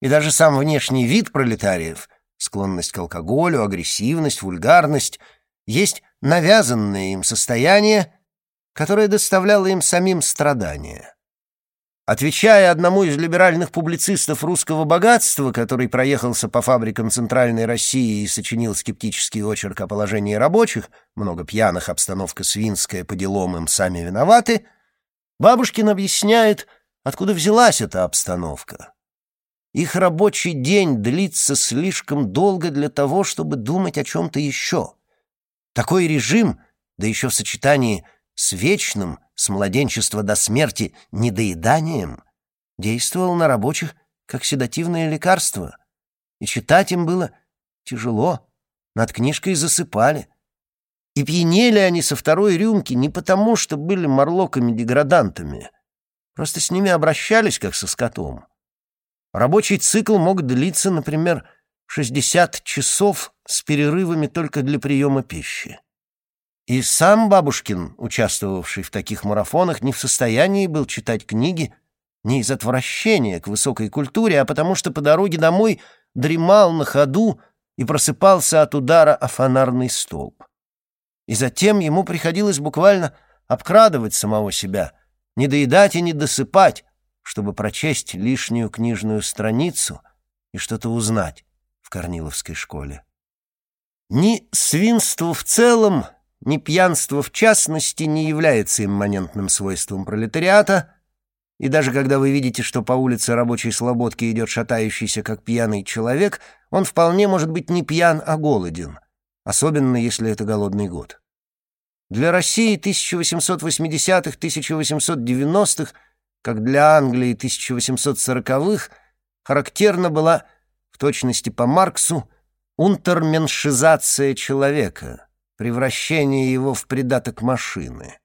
И даже сам внешний вид пролетариев склонность к алкоголю, агрессивность, вульгарность, есть навязанное им состояние, которое доставляло им самим страдания. Отвечая одному из либеральных публицистов русского богатства, который проехался по фабрикам Центральной России и сочинил скептический очерк о положении рабочих, много пьяных, обстановка свинская, по делам им сами виноваты, Бабушкин объясняет, откуда взялась эта обстановка. Их рабочий день длится слишком долго для того, чтобы думать о чем-то еще. Такой режим, да еще в сочетании с вечным, с младенчества до смерти, недоеданием, действовал на рабочих как седативное лекарство. И читать им было тяжело, над книжкой засыпали. И пьянели они со второй рюмки не потому, что были морлоками-деградантами. Просто с ними обращались, как со скотом. Рабочий цикл мог длиться, например, 60 часов с перерывами только для приема пищи. И сам Бабушкин, участвовавший в таких марафонах, не в состоянии был читать книги не из отвращения к высокой культуре, а потому что по дороге домой дремал на ходу и просыпался от удара о фонарный столб. И затем ему приходилось буквально обкрадывать самого себя, не доедать и не досыпать, чтобы прочесть лишнюю книжную страницу и что-то узнать в Корниловской школе. Ни свинство в целом, ни пьянство в частности не является имманентным свойством пролетариата, и даже когда вы видите, что по улице рабочей слободки идет шатающийся, как пьяный человек, он вполне может быть не пьян, а голоден, особенно если это голодный год. Для России 1880-х-1890-х, как для Англии 1840-х, характерна была, в точности по Марксу, унтерменшизация человека, превращение его в придаток машины.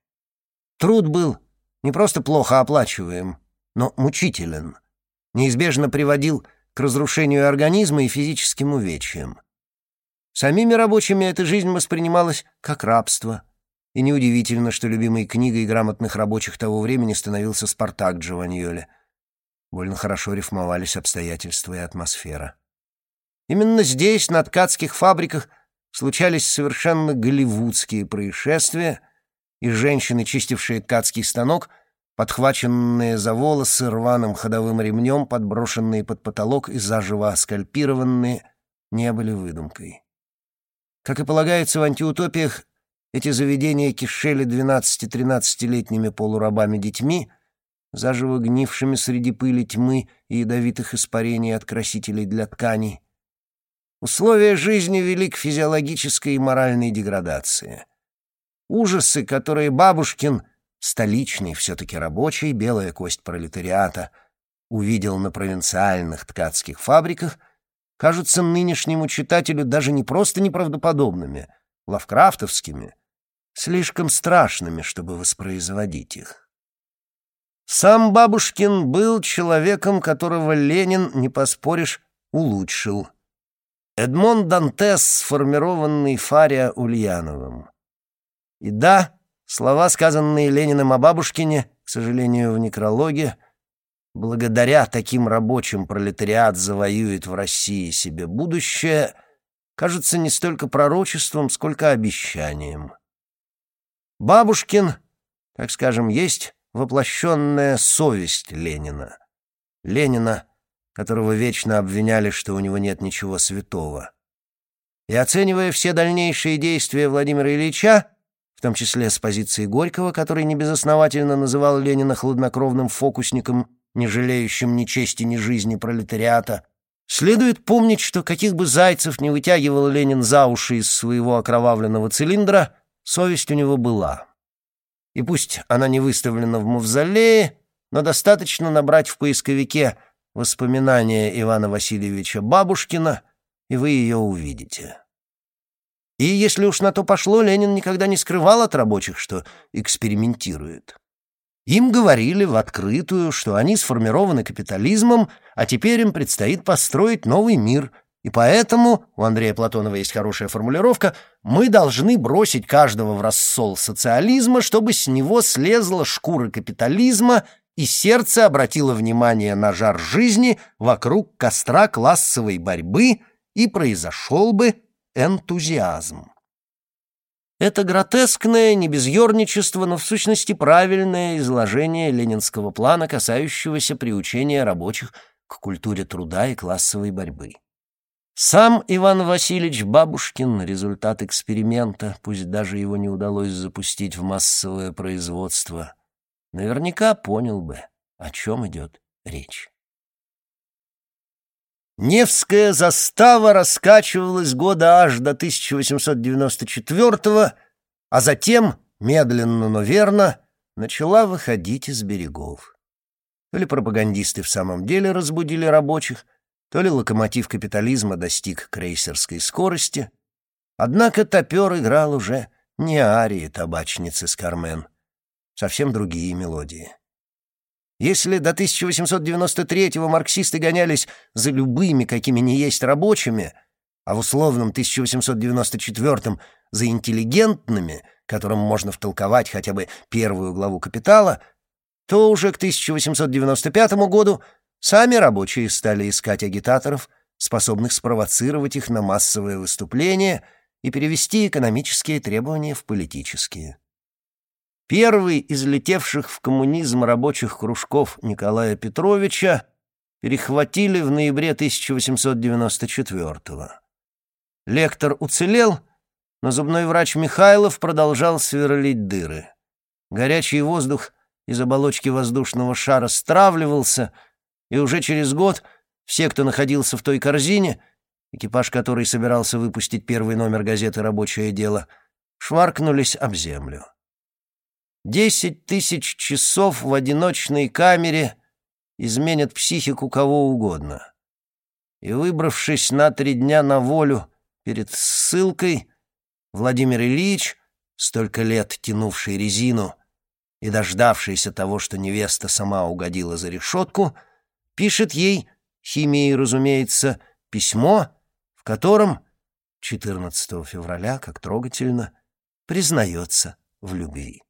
Труд был не просто плохо оплачиваем, но мучителен, неизбежно приводил к разрушению организма и физическим увечьям. Самими рабочими эта жизнь воспринималась как рабство, и неудивительно, что любимой книгой грамотных рабочих того времени становился «Спартак» Джованьоли. Больно хорошо рифмовались обстоятельства и атмосфера. Именно здесь, на ткацких фабриках, случались совершенно голливудские происшествия, и женщины, чистившие ткацкий станок, подхваченные за волосы рваным ходовым ремнем, подброшенные под потолок и заживо скальпированные, не были выдумкой. Как и полагается в антиутопиях, эти заведения кишели 12-13-летними полурабами-детьми, заживо гнившими среди пыли тьмы и ядовитых испарений от красителей для тканей, Условия жизни вели к физиологической и моральной деградации. Ужасы, которые Бабушкин, столичный все-таки рабочий, белая кость пролетариата, увидел на провинциальных ткацких фабриках, кажутся нынешнему читателю даже не просто неправдоподобными, лавкрафтовскими, слишком страшными, чтобы воспроизводить их. Сам Бабушкин был человеком, которого Ленин, не поспоришь, улучшил – Эдмон Дантес, сформированный Фария Ульяновым. И да, слова, сказанные Лениным о бабушкине, к сожалению, в некрологе, благодаря таким рабочим пролетариат завоюет в России себе будущее, кажется не столько пророчеством, сколько обещанием. Бабушкин, так скажем, есть воплощенная совесть Ленина. Ленина которого вечно обвиняли, что у него нет ничего святого. И оценивая все дальнейшие действия Владимира Ильича, в том числе с позиции Горького, который небезосновательно называл Ленина хладнокровным фокусником, не жалеющим ни чести, ни жизни пролетариата, следует помнить, что каких бы зайцев не вытягивал Ленин за уши из своего окровавленного цилиндра, совесть у него была. И пусть она не выставлена в мавзолее, но достаточно набрать в поисковике – воспоминания Ивана Васильевича Бабушкина, и вы ее увидите. И если уж на то пошло, Ленин никогда не скрывал от рабочих, что экспериментирует. Им говорили в открытую, что они сформированы капитализмом, а теперь им предстоит построить новый мир. И поэтому, у Андрея Платонова есть хорошая формулировка, мы должны бросить каждого в рассол социализма, чтобы с него слезла шкура капитализма и сердце обратило внимание на жар жизни вокруг костра классовой борьбы, и произошел бы энтузиазм. Это гротескное, не без ерничества, но в сущности правильное изложение ленинского плана, касающегося приучения рабочих к культуре труда и классовой борьбы. Сам Иван Васильевич Бабушкин — результат эксперимента, пусть даже его не удалось запустить в массовое производство — наверняка понял бы, о чем идет речь. Невская застава раскачивалась года аж до 1894 а затем, медленно, но верно, начала выходить из берегов. То ли пропагандисты в самом деле разбудили рабочих, то ли локомотив капитализма достиг крейсерской скорости. Однако топер играл уже не арии табачницы с Кармен, совсем другие мелодии. Если до 1893-го марксисты гонялись за любыми, какими ни есть рабочими, а в условном 1894-м за интеллигентными, которым можно втолковать хотя бы первую главу «Капитала», то уже к 1895 году сами рабочие стали искать агитаторов, способных спровоцировать их на массовое выступление и перевести экономические требования в политические. Первый из летевших в коммунизм рабочих кружков Николая Петровича перехватили в ноябре 1894 -го. Лектор уцелел, но зубной врач Михайлов продолжал сверлить дыры. Горячий воздух из оболочки воздушного шара стравливался, и уже через год все, кто находился в той корзине, экипаж которой собирался выпустить первый номер газеты «Рабочее дело», шваркнулись об землю. Десять тысяч часов в одиночной камере изменят психику кого угодно. И, выбравшись на три дня на волю перед ссылкой, Владимир Ильич, столько лет тянувший резину и дождавшийся того, что невеста сама угодила за решетку, пишет ей, химией, разумеется, письмо, в котором 14 февраля, как трогательно, признается в любви.